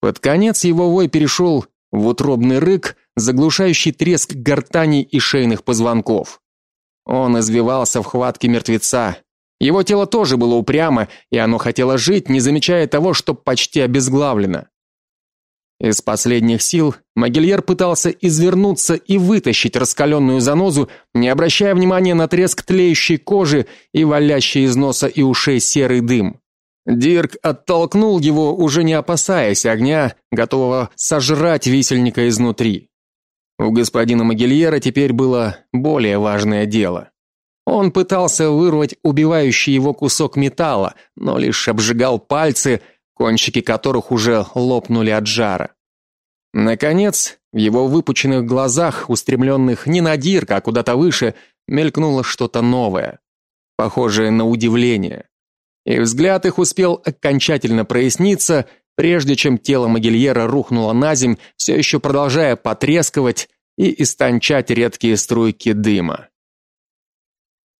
Под конец его вой перешел в утробный рык, заглушающий треск гортани и шейных позвонков. Он извивался в хватке мертвеца, его тело тоже было упрямо, и оно хотело жить, не замечая того, что почти обезглавлено. Из последних сил Могильер пытался извернуться и вытащить раскаленную занозу, не обращая внимания на треск тлеющей кожи и валящий из носа и ушей серый дым. Дирк оттолкнул его, уже не опасаясь огня, готового сожрать висельника изнутри. У господина Могильера теперь было более важное дело. Он пытался вырвать убивающий его кусок металла, но лишь обжигал пальцы, кончики которых уже лопнули от жара. Наконец, в его выпученных глазах, устремленных не на Дирка, а куда-то выше, мелькнуло что-то новое, похожее на удивление. И взгляд их успел окончательно проясниться, прежде чем тело Могильера рухнуло на земь, все еще продолжая потрескивать и истончать редкие струйки дыма.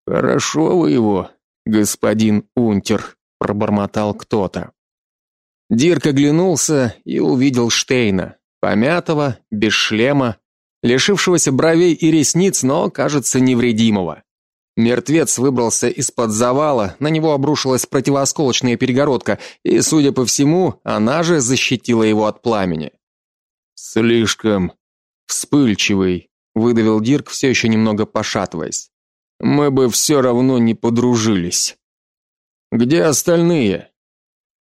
Хорошо вы его, господин Унтер, пробормотал кто-то. Дирк оглянулся и увидел Штейна, помятого, без шлема, лишившегося бровей и ресниц, но, кажется, невредимого. Мертвец выбрался из-под завала, на него обрушилась противоосколочная перегородка, и, судя по всему, она же защитила его от пламени. Слишком вспыльчивый, выдавил Дирк, все еще немного пошатываясь мы бы все равно не подружились. Где остальные?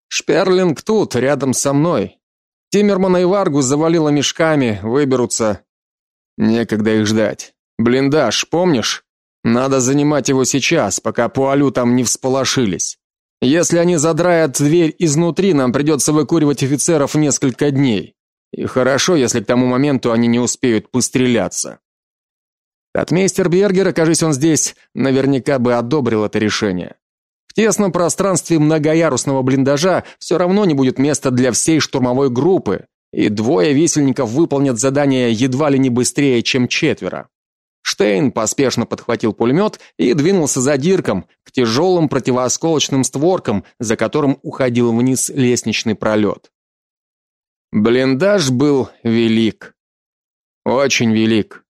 Шперлинг тут, рядом со мной. Тиммермана и Варгу завалило мешками, выберутся. Некогда их ждать. Блиндаж, помнишь? Надо занимать его сейчас, пока Пуалю там не всполошились. Если они задраят дверь изнутри, нам придется выкуривать офицеров несколько дней. И хорошо, если к тому моменту они не успеют постреляться. Татмейстер Бергер, окажись он здесь, наверняка бы одобрил это решение. В тесном пространстве многоярусного блиндажа все равно не будет места для всей штурмовой группы, и двое висельников выполнят задание едва ли не быстрее, чем четверо. Штейн поспешно подхватил пулемет и двинулся за Дирком к тяжелым противоосколочным створкам, за которым уходил вниз лестничный пролет. Блиндаж был велик. Очень велик.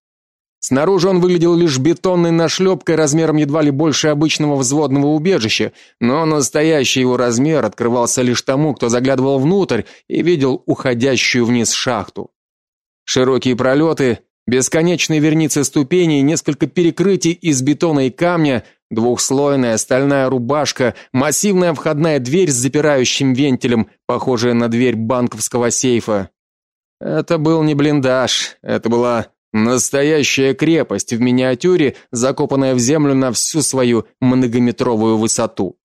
Снаружи он выглядел лишь бетонной нашлепкой размером едва ли больше обычного взводного убежища, но настоящий его размер открывался лишь тому, кто заглядывал внутрь и видел уходящую вниз шахту. Широкие пролеты, бесконечные верницы ступеней, несколько перекрытий из бетона и камня, двухслойная стальная рубашка, массивная входная дверь с запирающим вентилем, похожая на дверь банковского сейфа. Это был не блиндаж, это была Настоящая крепость в миниатюре, закопанная в землю на всю свою многометровую высоту.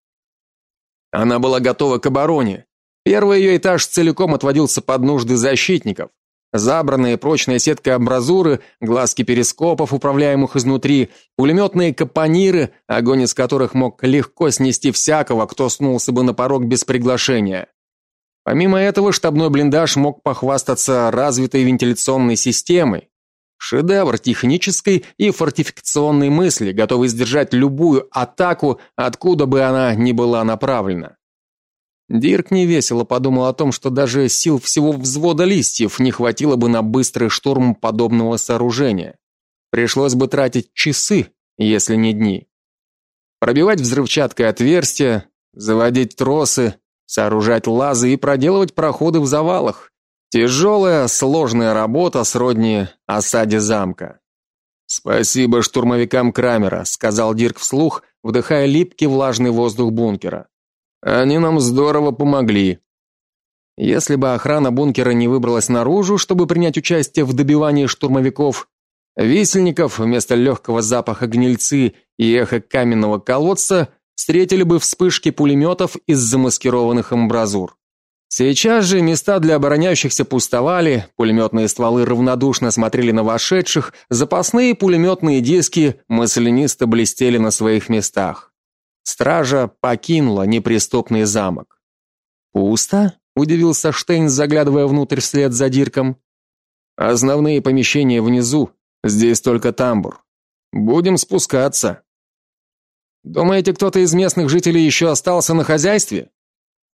Она была готова к обороне. Первый ее этаж целиком отводился под нужды защитников. Забранные прочной сеткой амбразуры, глазки перископов, управляемых изнутри, пулеметные капониры, огонь из которых мог легко снести всякого, кто снулся бы на порог без приглашения. Помимо этого, штабной блиндаж мог похвастаться развитой вентиляционной системой. Шедевр технической и фортификационной мысли, готовый сдержать любую атаку, откуда бы она ни была направлена. Дирк невесело подумал о том, что даже сил всего взвода листьев не хватило бы на быстрый штурм подобного сооружения. Пришлось бы тратить часы, если не дни. Пробивать взрывчаткой отверстия, заводить тросы, сооружать лазы и проделывать проходы в завалах. Тяжелая, сложная работа сродни осаде замка. Спасибо штурмовикам Крамера, сказал Дирк вслух, вдыхая липкий влажный воздух бункера. Они нам здорово помогли. Если бы охрана бункера не выбралась наружу, чтобы принять участие в добивании штурмовиков, висельников вместо легкого запаха гнильцы и эхо каменного колодца встретили бы вспышки пулеметов из замаскированных амбразур. Сейчас же места для обороняющихся пустовали, пулеметные стволы равнодушно смотрели на вошедших, запасные пулеметные диски маслянисто блестели на своих местах. Стража покинула неприступный замок. Пусто? удивился Штейн, заглядывая внутрь вслед за Дирком. Основные помещения внизу, здесь только тамбур. Будем спускаться. Думаете, кто-то из местных жителей еще остался на хозяйстве?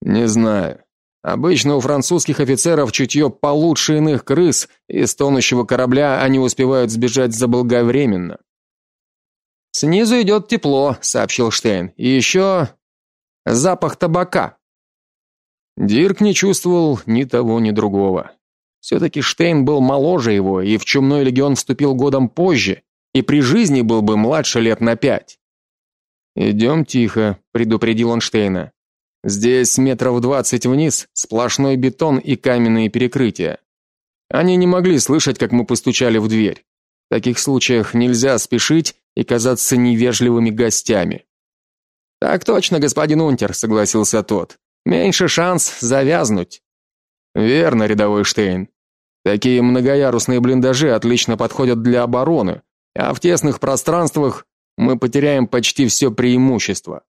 Не знаю. Обычно у французских офицеров чутье получше иных крыс, и с тонущего корабля они успевают сбежать заблаговременно. Снизу идет тепло, сообщил Штейн. И еще запах табака. Дирк не чувствовал ни того, ни другого. все таки Штейн был моложе его и в чумной легион вступил годом позже, и при жизни был бы младше лет на пять. «Идем тихо», предупредил он Штейна. Здесь метров двадцать вниз сплошной бетон и каменные перекрытия. Они не могли слышать, как мы постучали в дверь. В таких случаях нельзя спешить и казаться невежливыми гостями. Так точно, господин Унтер, согласился тот. Меньше шанс завязнуть. Верно, рядовой Штейн. Такие многоярусные блиндажи отлично подходят для обороны, а в тесных пространствах мы потеряем почти все преимущество.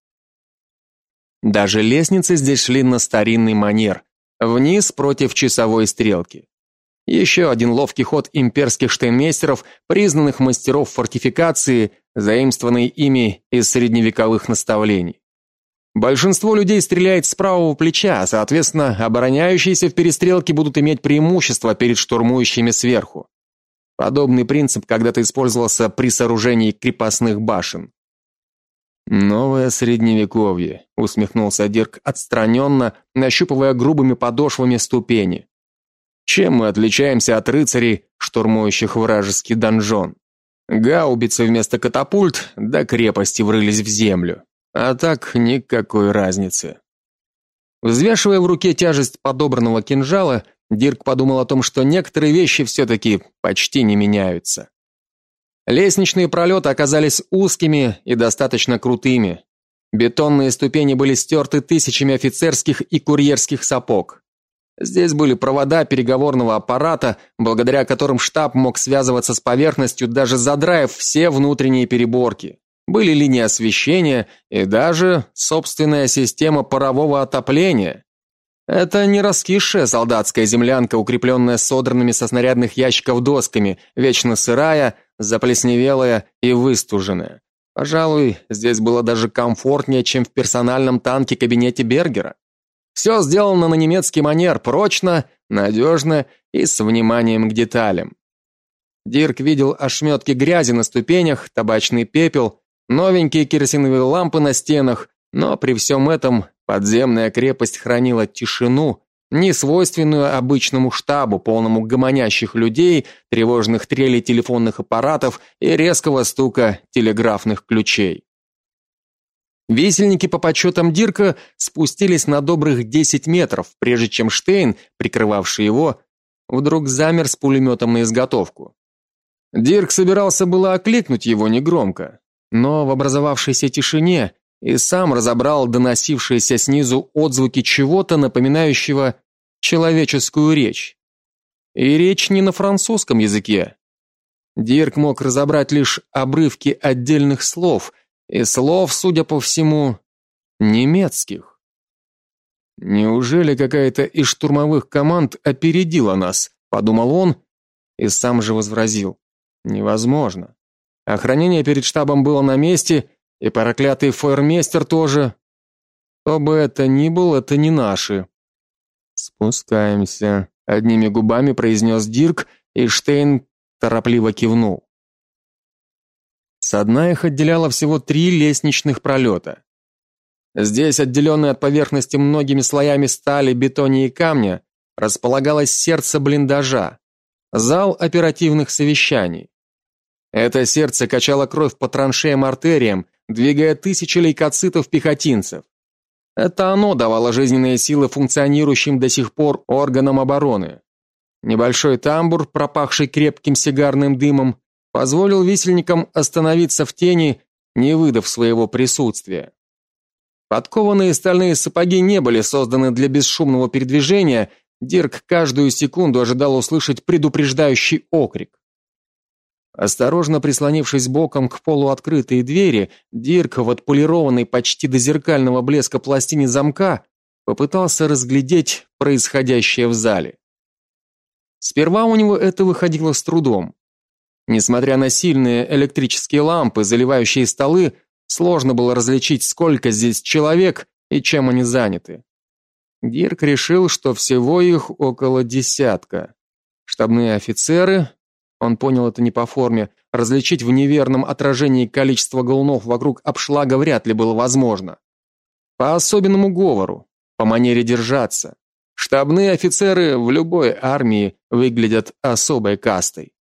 Даже лестницы здесь шли на старинный манер, вниз против часовой стрелки. Еще один ловкий ход имперских штейнмейстеров, признанных мастеров фортификации, заимствованный ими из средневековых наставлений. Большинство людей стреляет с правого плеча, соответственно, обороняющиеся в перестрелке будут иметь преимущество перед штурмующими сверху. Подобный принцип когда-то использовался при сооружении крепостных башен. Новое средневековье, усмехнулся Дирк отстраненно, нащупывая грубыми подошвами ступени. Чем мы отличаемся от рыцарей, штурмующих вражеский донжон? Гаубицы вместо катапульт до крепости врылись в землю. А так никакой разницы. Взвешивая в руке тяжесть подобранного кинжала, Дирк подумал о том, что некоторые вещи все таки почти не меняются. Лестничные пролеты оказались узкими и достаточно крутыми. Бетонные ступени были стерты тысячами офицерских и курьерских сапог. Здесь были провода переговорного аппарата, благодаря которым штаб мог связываться с поверхностью, даже задраив все внутренние переборки. Были линии освещения и даже собственная система парового отопления. Это не раскисшая солдатская землянка, укрепленная содранными со снарядных ящиков досками, вечно сырая, заплесневелая и выстуженная. Пожалуй, здесь было даже комфортнее, чем в персональном танке-кабинете Бергера. Все сделано на немецкий манер, прочно, надежно и с вниманием к деталям. Дирк видел ошметки грязи на ступенях, табачный пепел, новенькие керосиновые лампы на стенах, но при всем этом подземная крепость хранила тишину, не свойственную обычному штабу, полному гомонящих людей, тревожных трелей телефонных аппаратов и резкого стука телеграфных ключей. Висельники по подсчетам Дирка спустились на добрых 10 метров, прежде чем Штейн, прикрывавший его, вдруг замер с пулеметом на изготовку. Дирк собирался было окликнуть его негромко, но в образовавшейся тишине и сам разобрал доносившиеся снизу отзвуки чего-то напоминающего человеческую речь. И речь не на французском языке. Дирк мог разобрать лишь обрывки отдельных слов, и слов, судя по всему, немецких. Неужели какая-то из штурмовых команд опередила нас, подумал он и сам же возразил: невозможно. Охранение перед штабом было на месте, и проклятый фойермейстер тоже. Кто бы это ни был, это не наши. Спускаемся, одними губами произнес Дирк, и Штейн торопливо кивнул. С дна их отделяло всего три лестничных пролета. Здесь, отделенное от поверхности многими слоями стали, бетона и камня, располагалось сердце блиндажа зал оперативных совещаний. Это сердце качало кровь по траншеям артериям, двигая тысячи лейкоцитов-пехотинцев. Это оно давало жизненные силы функционирующим до сих пор органам обороны. Небольшой тамбур, пропахший крепким сигарным дымом, позволил висельникам остановиться в тени, не выдав своего присутствия. Подкованные стальные сапоги не были созданы для бесшумного передвижения, Дирк каждую секунду ожидал услышать предупреждающий окрик. Осторожно прислонившись боком к полуоткрытой двери, Дирк в отполированной почти до зеркального блеска пластине замка попытался разглядеть происходящее в зале. Сперва у него это выходило с трудом. Несмотря на сильные электрические лампы, заливающие столы, сложно было различить, сколько здесь человек и чем они заняты. Дирк решил, что всего их около десятка. Штабные офицеры, он понял это не по форме, различить в неверном отражении количество голунов вокруг обшлага вряд ли было возможно. По особенному говору, по манере держаться. Штабные офицеры в любой армии выглядят особой кастой.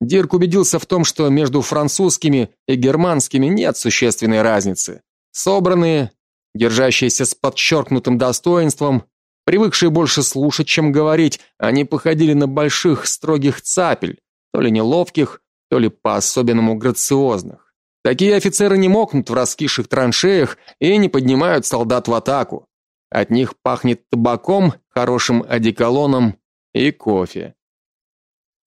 Дирк убедился в том, что между французскими и германскими нет существенной разницы. Собранные, держащиеся с подчеркнутым достоинством, привыкшие больше слушать, чем говорить, они походили на больших строгих цапель, то ли неловких, то ли по-особенному грациозных. Такие офицеры не мокнут в раскисших траншеях и не поднимают солдат в атаку. От них пахнет табаком, хорошим одеколоном и кофе.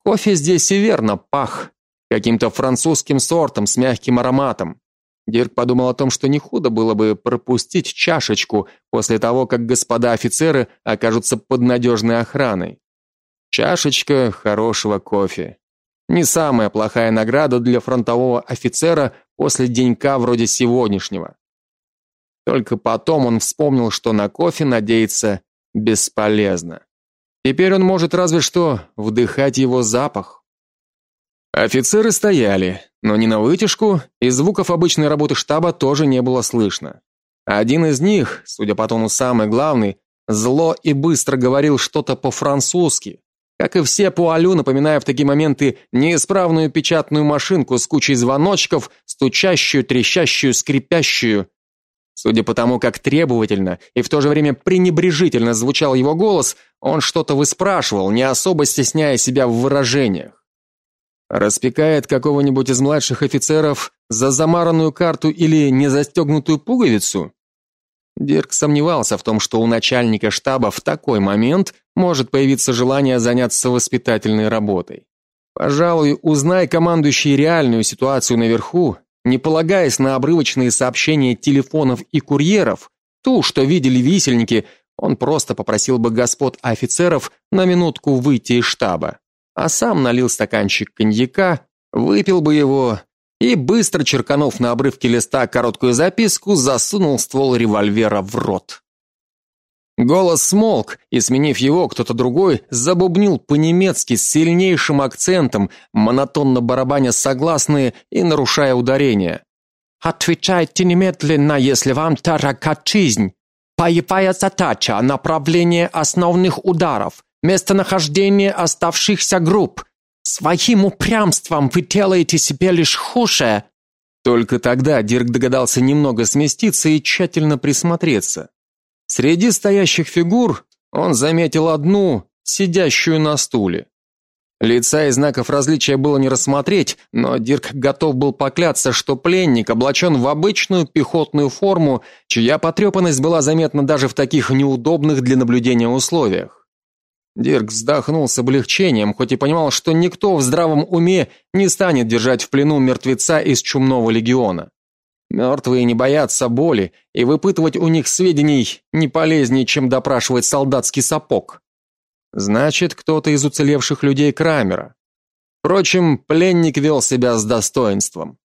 Кофе здесь и верно пах каким-то французским сортом с мягким ароматом. Дирк подумал о том, что не худо было бы пропустить чашечку после того, как господа офицеры окажутся под надежной охраной. Чашечка хорошего кофе. Не самая плохая награда для фронтового офицера после денька вроде сегодняшнего. Только потом он вспомнил, что на кофе надеяться бесполезно. Теперь он может разве что вдыхать его запах. Офицеры стояли, но не на вытяжку, и звуков обычной работы штаба тоже не было слышно. Один из них, судя по тону самый главный, зло и быстро говорил что-то по-французски, как и все по алю, напоминая в такие моменты неисправную печатную машинку с кучей звоночков, стучащую, трещащую, скрипящую. Судя по тому, как требовательно и в то же время пренебрежительно звучал его голос, он что-то выспрашивал, не особо стесняя себя в выражениях. Распекает какого-нибудь из младших офицеров за замаранную карту или незастегнутую пуговицу? Дирк сомневался в том, что у начальника штаба в такой момент может появиться желание заняться воспитательной работой. Пожалуй, узнай командующий реальную ситуацию наверху, не полагаясь на обрывочные сообщения телефонов и курьеров, ту, что видели висельники, он просто попросил бы господ офицеров на минутку выйти из штаба а сам налил стаканчик коньяка, выпил бы его и быстро черканув на обрывке листа короткую записку, засунул ствол револьвера в рот. Голос смолк, и сменив его, кто-то другой забубнил по-немецки с сильнейшим акцентом, монотонно барабаня согласные и нарушая ударение. Отвечайте немедленно, если вам таракат жизнь. Боевая задача направление основных ударов местонахождение оставшихся групп. Своим упрямством вы делаете себе лишь хуже. Только тогда Дирк догадался немного сместиться и тщательно присмотреться. Среди стоящих фигур он заметил одну, сидящую на стуле. Лица и знаков различия было не рассмотреть, но Дирк готов был поклясться, что пленник облачен в обычную пехотную форму, чья потрепанность была заметна даже в таких неудобных для наблюдения условиях. Дирк вздохнул с облегчением, хоть и понимал, что никто в здравом уме не станет держать в плену мертвеца из чумного легиона. Мертвые не боятся боли, и выпытывать у них сведений не полезнее, чем допрашивать солдатский сапог. Значит, кто-то из уцелевших людей Крамера. Впрочем, пленник вел себя с достоинством.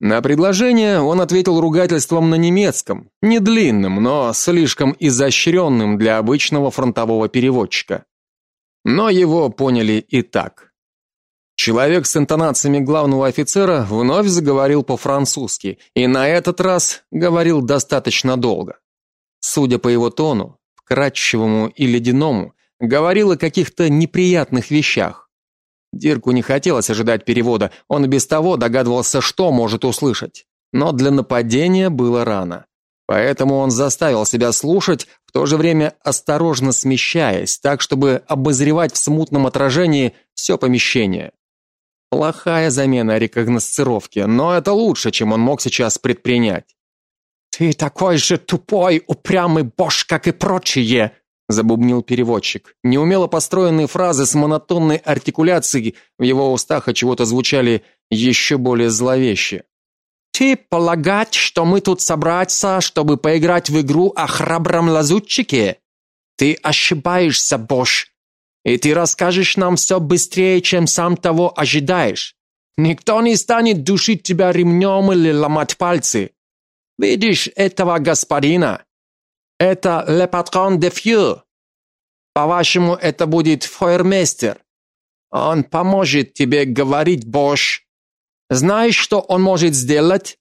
На предложение он ответил ругательством на немецком, не длинным, но слишком изощренным для обычного фронтового переводчика. Но его поняли и так. Человек с интонациями главного офицера вновь заговорил по-французски, и на этот раз говорил достаточно долго. Судя по его тону, вкрадчивому и ледяному, говорил о каких-то неприятных вещах. Дирку не хотелось ожидать перевода, он без того догадывался, что может услышать. Но для нападения было рано. Поэтому он заставил себя слушать, в то же время осторожно смещаясь, так чтобы обозревать в смутном отражении все помещение. Плохая замена рекогносцировки, но это лучше, чем он мог сейчас предпринять. Ты такой же тупой, упрямый бош, как и прочие, забубнил переводчик. Неумело построенные фразы с монотонной артикуляцией в его устах от чего-то звучали еще более зловеще. Ты полагать, что мы тут собраться, чтобы поиграть в игру о храбром лазутчике? Ты ошибаешься, Бош. И ты расскажешь нам все быстрее, чем сам того ожидаешь. Никто не станет душить тебя ремнем или ломать пальцы. Видишь этого господина? Это le patron de feu. По-вашему, это будет фойермейстер. Он поможет тебе говорить, Бош. Знаешь, что он может сделать?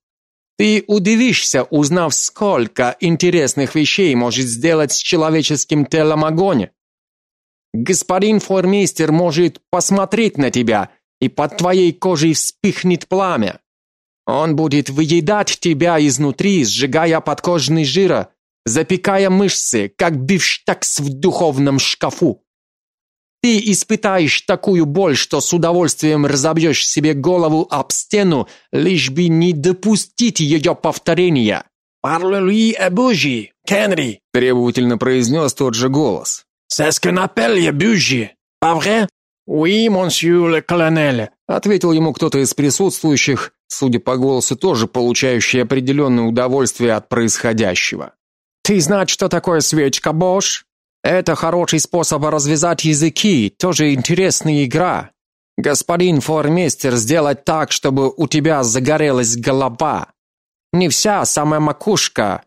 Ты удивишься, узнав, сколько интересных вещей может сделать с человеческим телом огонь. Господин фойермейстер может посмотреть на тебя, и под твоей кожей вспыхнет пламя. Он будет выедать тебя изнутри, сжигая подкожный жир, запекая мышцы, как бифштекс в духовном шкафу. Ты испытаешь такую боль, что с удовольствием разобьешь себе голову об стену, лишь бы не допустить ее повторения. «Parle-lui à Кенри!» – требовательно произнес тот же голос. «C'est ce qu'on appelle Bougie, pas vrai?» «Oui, monsieur le colonel», – ответил ему кто-то из присутствующих, судя по голосу, тоже получающий определенное удовольствие от происходящего. Ты знаешь, что такое свечка, Бош? Это хороший способ развязать языки, тоже интересная игра. Господин формейстер, сделать так, чтобы у тебя загорелась голова. Не вся, самая макушка.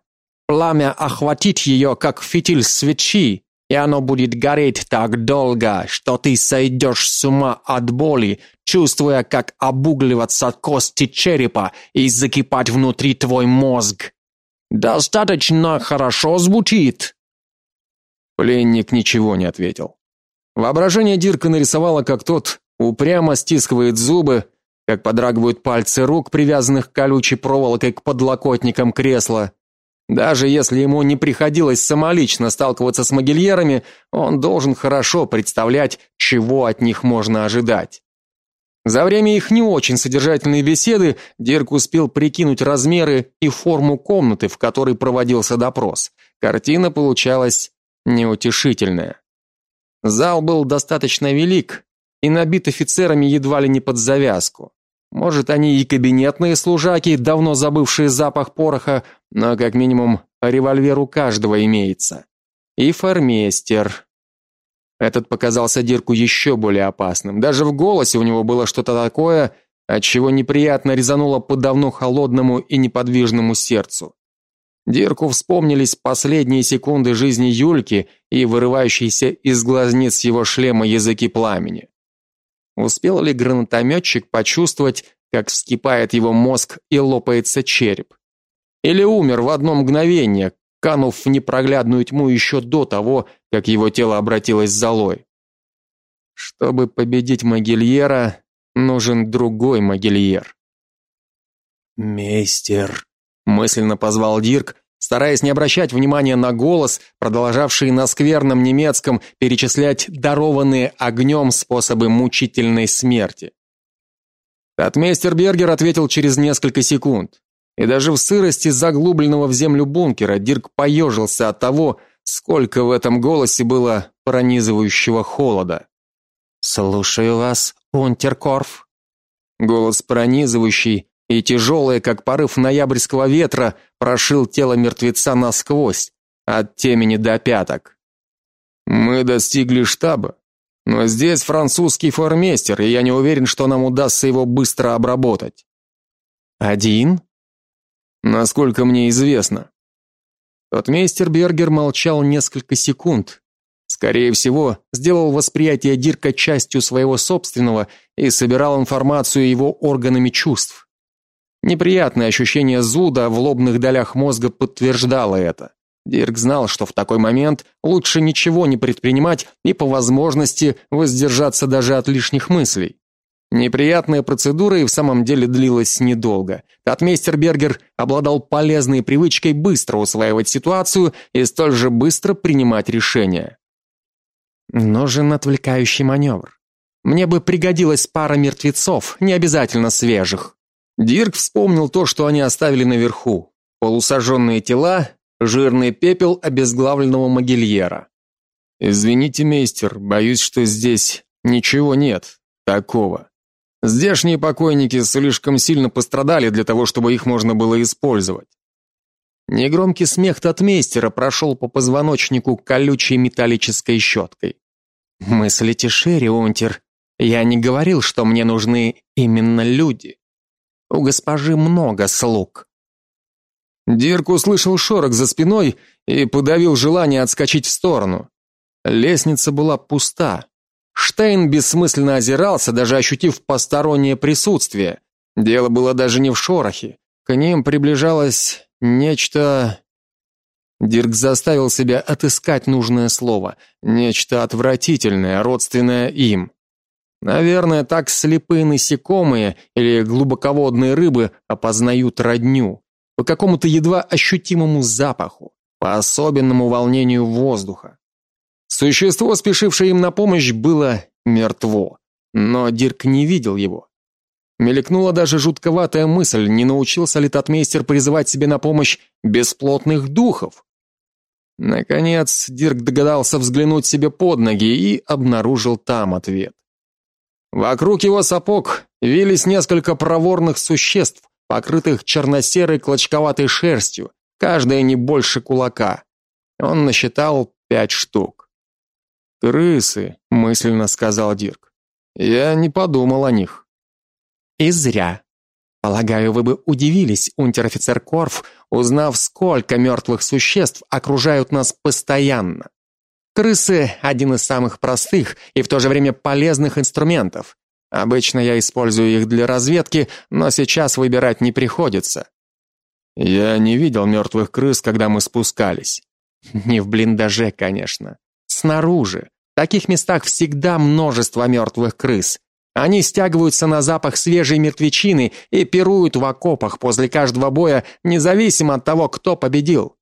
Пламя охватит ее, как фитиль свечи, и оно будет гореть так долго, что ты сойдешь с ума от боли, чувствуя, как обугливаться кости черепа и закипать внутри твой мозг. Достаточно хорошо звучит. Пленник ничего не ответил. Воображение Дирка нарисовало, как тот упрямо стискивает зубы, как подрагивают пальцы рук, привязанных колючей проволокой к подлокотникам кресла. Даже если ему не приходилось самолично сталкиваться с могильерами, он должен хорошо представлять, чего от них можно ожидать. За время их не очень содержательной беседы Дирк успел прикинуть размеры и форму комнаты, в которой проводился допрос. Картина получалась неутешительная. Зал был достаточно велик и набит офицерами едва ли не под завязку. Может, они и кабинетные служаки, давно забывшие запах пороха, но как минимум револьвер у каждого имеется. И фармейстер, этот показался Дирку еще более опасным. Даже в голосе у него было что-то такое, от чего неприятно резануло по давно холодному и неподвижному сердцу. Дирку вспомнились последние секунды жизни Юльки и вырывающиеся из глазниц его шлема языки пламени. Успел ли гранатометчик почувствовать, как вскипает его мозг и лопается череп? Или умер в одно мгновение, канув в непроглядную тьму еще до того, как его тело обратилось золой. Чтобы победить Могильера, нужен другой Могильер. Мейстер, мысленно позвал Дирк стараясь не обращать внимания на голос, продолжавший на скверном немецком перечислять дарованные огнем способы мучительной смерти. Татмейстер Бергер ответил через несколько секунд. И даже в сырости заглубленного в землю бункера Дирк поежился от того, сколько в этом голосе было пронизывающего холода. Слушаю вас, Унтеркорф. Голос пронизывающий и тяжелый, как порыв ноябрьского ветра, прошил тело мертвеца насквозь, от темени до пяток. Мы достигли штаба, но здесь французский формейстер, и я не уверен, что нам удастся его быстро обработать. Один? Насколько мне известно. Тот мейстер Бергер молчал несколько секунд. Скорее всего, сделал восприятие Дирка частью своего собственного и собирал информацию его органами чувств. Неприятное ощущение зуда в лобных долях мозга подтверждало это. Дирк знал, что в такой момент лучше ничего не предпринимать и по возможности воздержаться даже от лишних мыслей. Неприятная процедура и в самом деле длилась недолго. Татмейстер Бергер обладал полезной привычкой быстро усваивать ситуацию и столь же быстро принимать решения. Нужен отвлекающий маневр. Мне бы пригодилась пара мертвецов, не обязательно свежих. Дирк вспомнил то, что они оставили наверху. Полусожженные тела, жирный пепел обезглавленного могильера. Извините, мейстер, боюсь, что здесь ничего нет такого. Здешние покойники слишком сильно пострадали для того, чтобы их можно было использовать. Негромкий смех татмейстера прошел по позвоночнику колючей металлической щеткой. Мыслите шире, Унтер. Я не говорил, что мне нужны именно люди. У госпожи много слуг. Дирк услышал шорох за спиной и подавил желание отскочить в сторону. Лестница была пуста. Штейн бессмысленно озирался, даже ощутив постороннее присутствие. Дело было даже не в шорохе. К ним приближалось нечто Дирк заставил себя отыскать нужное слово, нечто отвратительное, родственное им. Наверное, так слепые насекомые или глубоководные рыбы опознают родню по какому-то едва ощутимому запаху, по особенному волнению воздуха. Существо, спешившее им на помощь, было мертво, но Дирк не видел его. Мелькнула даже жутковатая мысль, не научился ли татмейстер призывать себе на помощь бесплотных духов. Наконец, Дирк догадался взглянуть себе под ноги и обнаружил там ответ. Вокруг его сапог вились несколько проворных существ, покрытых черно-серой клочковатой шерстью, каждая не больше кулака. Он насчитал пять штук. Крысы, мысленно сказал Дирк. Я не подумал о них. И зря. Полагаю, вы бы удивились, унтер-офицер Корф, узнав, сколько мертвых существ окружают нас постоянно. Крысы один из самых простых и в то же время полезных инструментов. Обычно я использую их для разведки, но сейчас выбирать не приходится. Я не видел мертвых крыс, когда мы спускались. Не в блиндаже, конечно. Снаружи. В таких местах всегда множество мертвых крыс. Они стягиваются на запах свежей мертвечины и пируют в окопах после каждого боя, независимо от того, кто победил.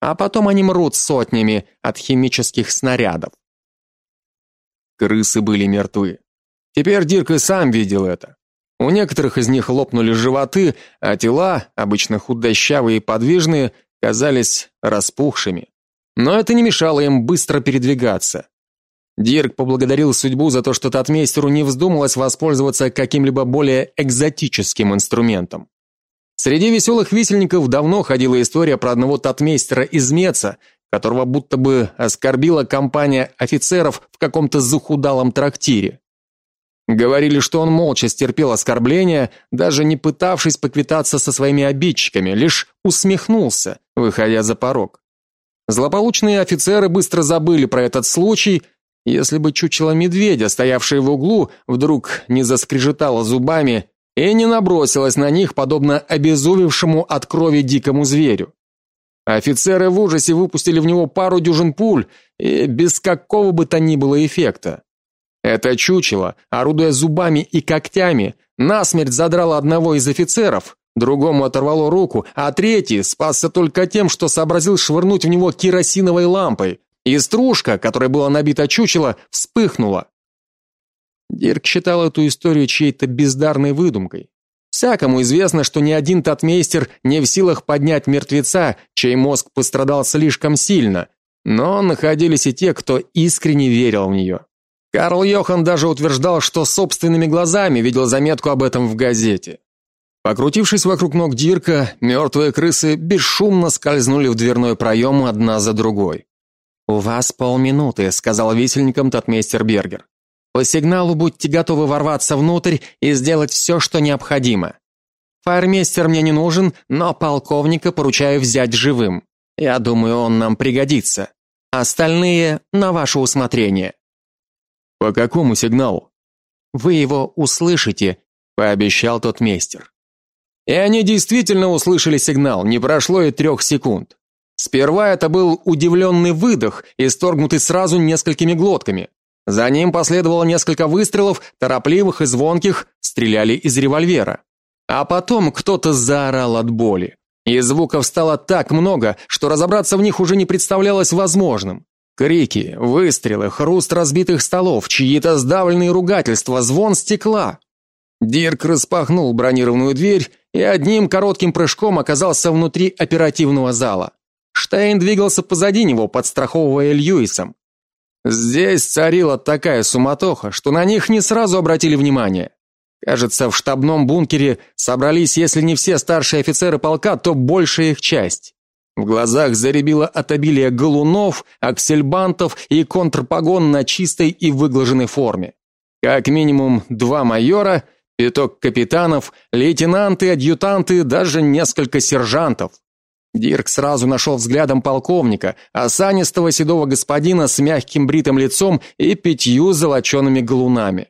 А потом они мрут сотнями от химических снарядов. Крысы были мертвы. Теперь Дирк и сам видел это. У некоторых из них лопнули животы, а тела, обычно худощавые и подвижные, казались распухшими. Но это не мешало им быстро передвигаться. Дирк поблагодарил судьбу за то, что татмейстеру не вздумалось воспользоваться каким-либо более экзотическим инструментом. Среди веселых висельников давно ходила история про одного татмейстера из Меца, которого будто бы оскорбила компания офицеров в каком-то захудалом трактире. Говорили, что он молча стерпел оскорбления, даже не пытавшись поквитаться со своими обидчиками, лишь усмехнулся, выходя за порог. Злополучные офицеры быстро забыли про этот случай если бы чучело медведя, стоявшее в углу, вдруг не заскрежетало зубами и не набросилось на них, подобно обезумевшему от крови дикому зверю. Офицеры в ужасе выпустили в него пару дюжин пуль, и без какого бы то ни было эффекта. Это чучело, орудуя зубами и когтями, насмерть задрало одного из офицеров, другому оторвало руку, а третий спасся только тем, что сообразил швырнуть в него керосиновой лампой, и стружка, которой была набита чучело, вспыхнула. Дирк считал эту историю чьей-то бездарной выдумкой. Всякому известно, что ни один татмейстер не в силах поднять мертвеца, чей мозг пострадал слишком сильно, но находились и те, кто искренне верил в нее. Карл Йохан даже утверждал, что собственными глазами видел заметку об этом в газете. Покрутившись вокруг ног Дирка, мертвые крысы бесшумно скользнули в дверной проем одна за другой. У вас полминуты, сказал висельникам татмейстер Бергер. По сигналу будьте готовы ворваться внутрь и сделать все, что необходимо. Фаермейстер мне не нужен, но полковника поручаю взять живым. Я думаю, он нам пригодится. Остальные на ваше усмотрение. По какому сигналу? Вы его услышите, пообещал тот мейстер. И они действительно услышали сигнал, не прошло и трех секунд. Сперва это был удивленный выдох, исторгнутый сразу несколькими глотками. За ним последовало несколько выстрелов, торопливых и звонких, стреляли из револьвера. А потом кто-то заорал от боли. И звуков стало так много, что разобраться в них уже не представлялось возможным. Крики, выстрелы, хруст разбитых столов, чьи-то сдавленные ругательства, звон стекла. Дирк распахнул бронированную дверь и одним коротким прыжком оказался внутри оперативного зала. Штейн двигался позади него, подстраховывая Льюисом. Здесь царила такая суматоха, что на них не сразу обратили внимание. Кажется, в штабном бункере собрались, если не все старшие офицеры полка, то большая их часть. В глазах заребило от обилия галунов, аксельбантов и контрпогон на чистой и выглаженной форме. Как минимум два майора, пяток капитанов, лейтенанты, адъютанты, даже несколько сержантов. Дирк сразу нашел взглядом полковника, осанистого седого господина с мягким бритым лицом и пятью золочеными галунами.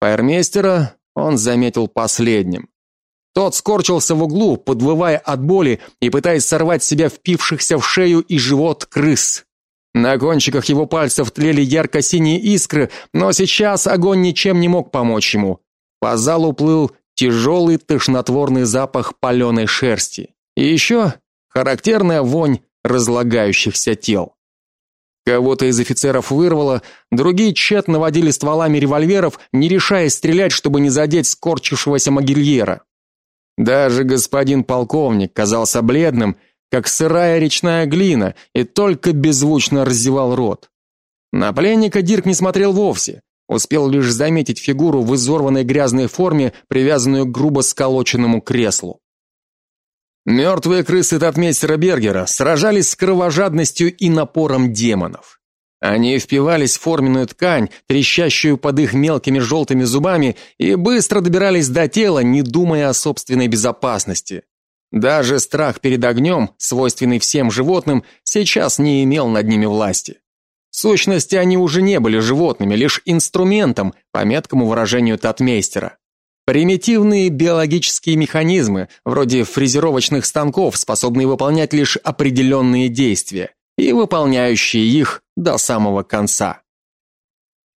Фаермейстера он заметил последним. Тот скорчился в углу, подвывая от боли и пытаясь сорвать себя впившихся в шею и живот крыс. На кончиках его пальцев тлели ярко-синие искры, но сейчас огонь ничем не мог помочь ему. По залу плыл тяжелый тошнотворный запах паленой шерсти. И еще характерная вонь разлагающихся тел. Кого-то из офицеров вырвало, другие тщетно водили стволами револьверов, не решаясь стрелять, чтобы не задеть скорчившегося могильера. Даже господин полковник казался бледным, как сырая речная глина, и только беззвучно раззевал рот. На пленника Дирк не смотрел вовсе, успел лишь заметить фигуру в изорванной грязной форме, привязанную к грубо сколоченному креслу. Мертвые крысы татмейстера Бергера сражались с кровожадностью и напором демонов. Они впивались в форменную ткань, трещащую под их мелкими желтыми зубами, и быстро добирались до тела, не думая о собственной безопасности. Даже страх перед огнем, свойственный всем животным, сейчас не имел над ними власти. В сущности, они уже не были животными, лишь инструментом, по меткому выражению татмейстера. Примитивные биологические механизмы, вроде фрезеровочных станков, способные выполнять лишь определенные действия и выполняющие их до самого конца.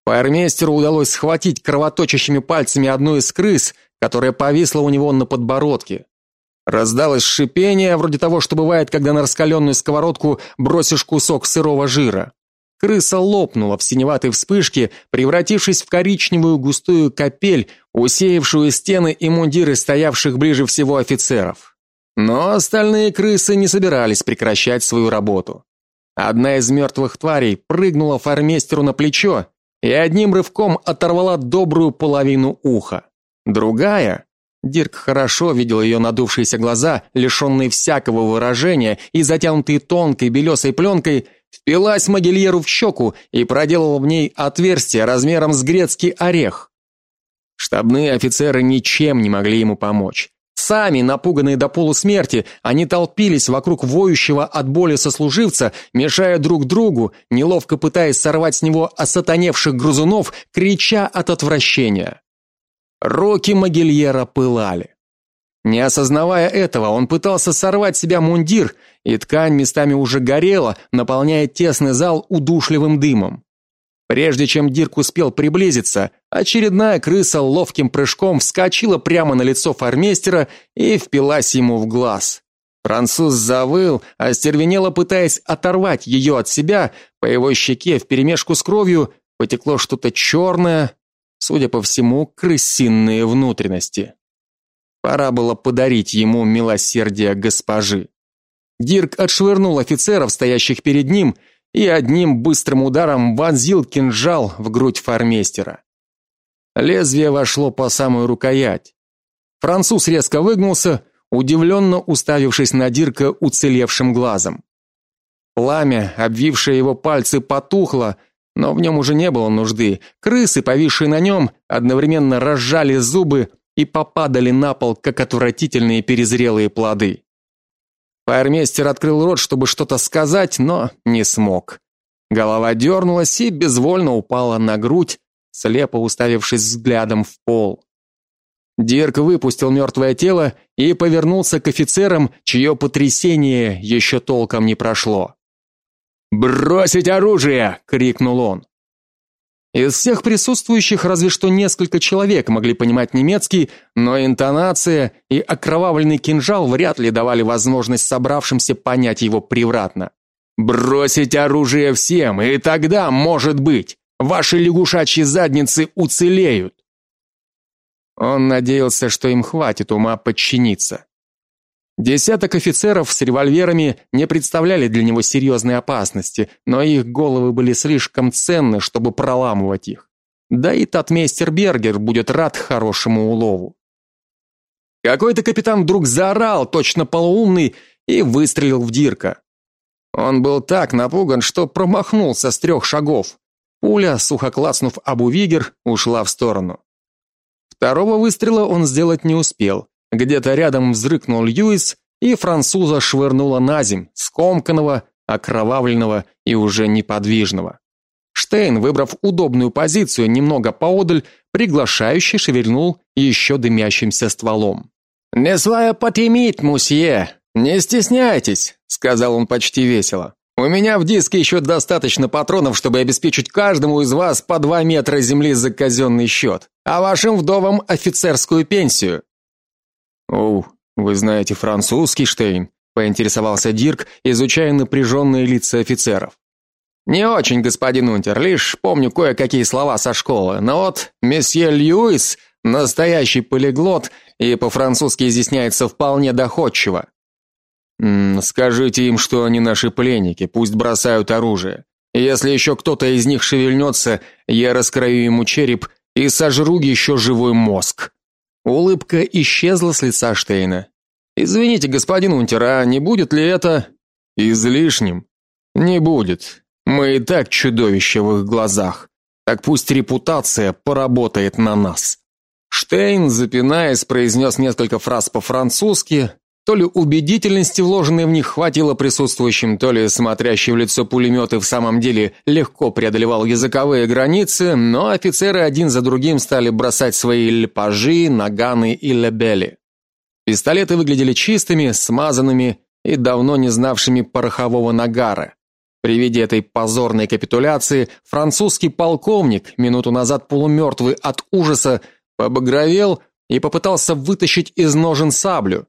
Фаермейстеру удалось схватить кровоточащими пальцами одну из крыс, которая повисла у него на подбородке. Раздалось шипение, вроде того, что бывает, когда на раскаленную сковородку бросишь кусок сырого жира. Крыса лопнула в синеватой вспышке, превратившись в коричневую густую капель, усеявшую стены и мундиры стоявших ближе всего офицеров. Но остальные крысы не собирались прекращать свою работу. Одна из мертвых тварей прыгнула фармейстеру на плечо и одним рывком оторвала добрую половину уха. Другая Дирк хорошо видел ее надувшиеся глаза, лишенные всякого выражения и затянутые тонкой белесой пленкой, впилась Могильеру в щеку и проделала в ней отверстие размером с грецкий орех. Штабные офицеры ничем не могли ему помочь. Сами, напуганные до полусмерти, они толпились вокруг воющего от боли сослуживца, мешая друг другу, неловко пытаясь сорвать с него осатаневших грузунов, крича от отвращения. Руки Могильера пылали. Не осознавая этого, он пытался сорвать себя мундир, и ткань местами уже горела, наполняя тесный зал удушливым дымом. Прежде чем Дирк успел приблизиться, очередная крыса ловким прыжком вскочила прямо на лицо фармейстера и впилась ему в глаз. Француз завыл, остервенело пытаясь оторвать ее от себя, по его щеке вперемешку с кровью потекло что-то черное, судя по всему, крысиные внутренности. Пора было подарить ему милосердие госпожи. Дирк отшвырнул офицеров, стоящих перед ним, и одним быстрым ударом вонзил кинжал в грудь фармейстера. Лезвие вошло по самую рукоять. Француз резко выгнулся, удивленно уставившись на Дирка уцелевшим глазом. Пламя, обвившее его пальцы, потухло, но в нем уже не было нужды. Крысы, повисшие на нем, одновременно разжали зубы и попадали на пол, как отвратительные перезрелые плоды. Фаермейстер открыл рот, чтобы что-то сказать, но не смог. Голова дернулась и безвольно упала на грудь, слепо уставившись взглядом в пол. Дирк выпустил мертвое тело и повернулся к офицерам, чье потрясение еще толком не прошло. "Бросить оружие!" крикнул он. Из всех присутствующих разве что несколько человек могли понимать немецкий, но интонация и окровавленный кинжал вряд ли давали возможность собравшимся понять его превратно. Бросить оружие всем, и тогда, может быть, ваши лягушачьи задницы уцелеют. Он надеялся, что им хватит ума подчиниться. Десяток офицеров с револьверами не представляли для него серьезной опасности, но их головы были слишком ценны, чтобы проламывать их. Да и татмейстер Бергер будет рад хорошему улову. Какой-то капитан вдруг заорал, точно полуумный, и выстрелил в Дирка. Он был так напуган, что промахнулся с трех шагов. Пуля, сухо клацнув об увигер, ушла в сторону. Второго выстрела он сделать не успел. Где-то рядом взрыкнул Льюис, и француза швырнуло на земь, скомканного, окровавленного и уже неподвижного. Штейн, выбрав удобную позицию немного поодаль, приглашающе шевельнул еще дымящимся стволом. «Не свая потемит, мусье! Не стесняйтесь!» — сказал он почти весело. «У меня в диске еще достаточно патронов, чтобы обеспечить каждому из вас по два метра земли за казенный счет, а вашим вдовам офицерскую пенсию. «О, вы знаете французский, Штейн?» – поинтересовался Дирк, изучая напряженные лица офицеров. «Не очень, господин Унтер, лишь помню кое-какие слова со школы, но вот месье Льюис – настоящий полиглот и по-французски изъясняется вполне доходчиво». «Скажите им, что они наши пленники, пусть бросают оружие. Если еще кто-то из них шевельнется, я раскрою ему череп и сожру еще живой мозг». Улыбка исчезла с лица Штейна. Извините, господин Унтер, а не будет ли это излишним? Не будет. Мы и так чудовище в их глазах. Так пусть репутация поработает на нас. Штейн, запинаясь, произнес несколько фраз по-французски, то ли убедительности, вложенной в них, хватило присутствующим, то ли смотрящий в лицо пулеметы в самом деле легко преодолевал языковые границы, но офицеры один за другим стали бросать свои лепажи, наганы и лебели. Пистолеты выглядели чистыми, смазанными и давно не знавшими порохового нагара. При виде этой позорной капитуляции французский полковник, минуту назад полумертвый от ужаса, побагровел и попытался вытащить из ножен саблю.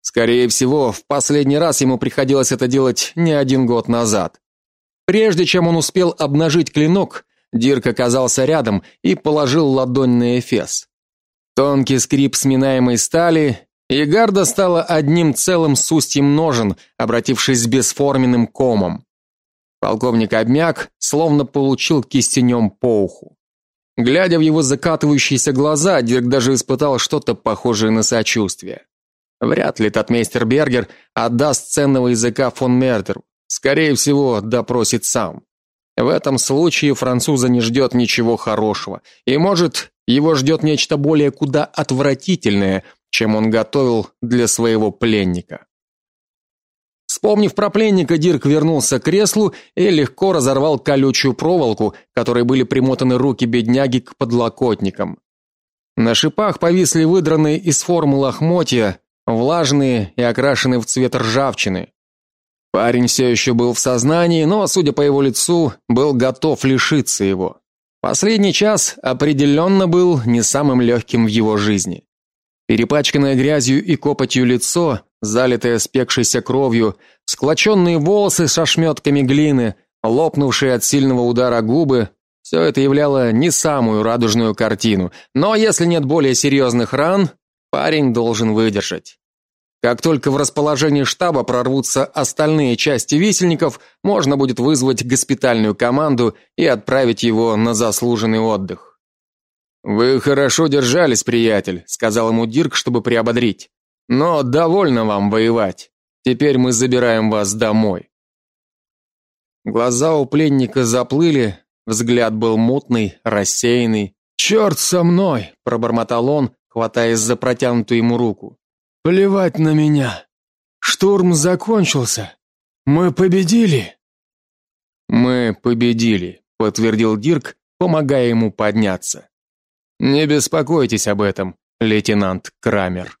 Скорее всего, в последний раз ему приходилось это делать не один год назад. Прежде чем он успел обнажить клинок, Дирк оказался рядом и положил ладонь на эфес. Тонкий скрип сминаемой стали, и гарда стала одним целым с устьем ножен, обратившись бесформенным комом. Полковник обмяк, словно получил кистенем по уху. Глядя в его закатывающиеся глаза, Дирк даже испытал что-то похожее на сочувствие. Вряд ли татмейстер Бергер отдаст ценного языка фон Мердеру. Скорее всего, допросит сам. В этом случае француза не ждет ничего хорошего, и может, его ждет нечто более куда отвратительное, чем он готовил для своего пленника. Вспомнив про пленника, Дирк вернулся к креслу и легко разорвал колючую проволоку, которой были примотаны руки бедняги к подлокотникам. На шипах повисли выдранные из формы лохмотья, влажные и окрашенные в цвет ржавчины. Парень все еще был в сознании, но, судя по его лицу, был готов лишиться его. Последний час определенно был не самым легким в его жизни. Перепачканное грязью и копотью лицо, залитое спекшейся кровью, склоченные волосы со шметками глины, лопнувшие от сильного удара губы все это являло не самую радужную картину. Но если нет более серьезных ран, парень должен выдержать. Как только в расположении штаба прорвутся остальные части висельников, можно будет вызвать госпитальную команду и отправить его на заслуженный отдых. Вы хорошо держались, приятель, сказал ему Дирк, чтобы приободрить. Но довольно вам воевать. Теперь мы забираем вас домой. Глаза у пленника заплыли, взгляд был мутный, рассеянный. «Черт со мной, пробормотал он, хватаясь за протянутую ему руку. Плевать на меня. Штурм закончился. Мы победили. Мы победили, подтвердил Дирк, помогая ему подняться. Не беспокойтесь об этом, лейтенант Крамер.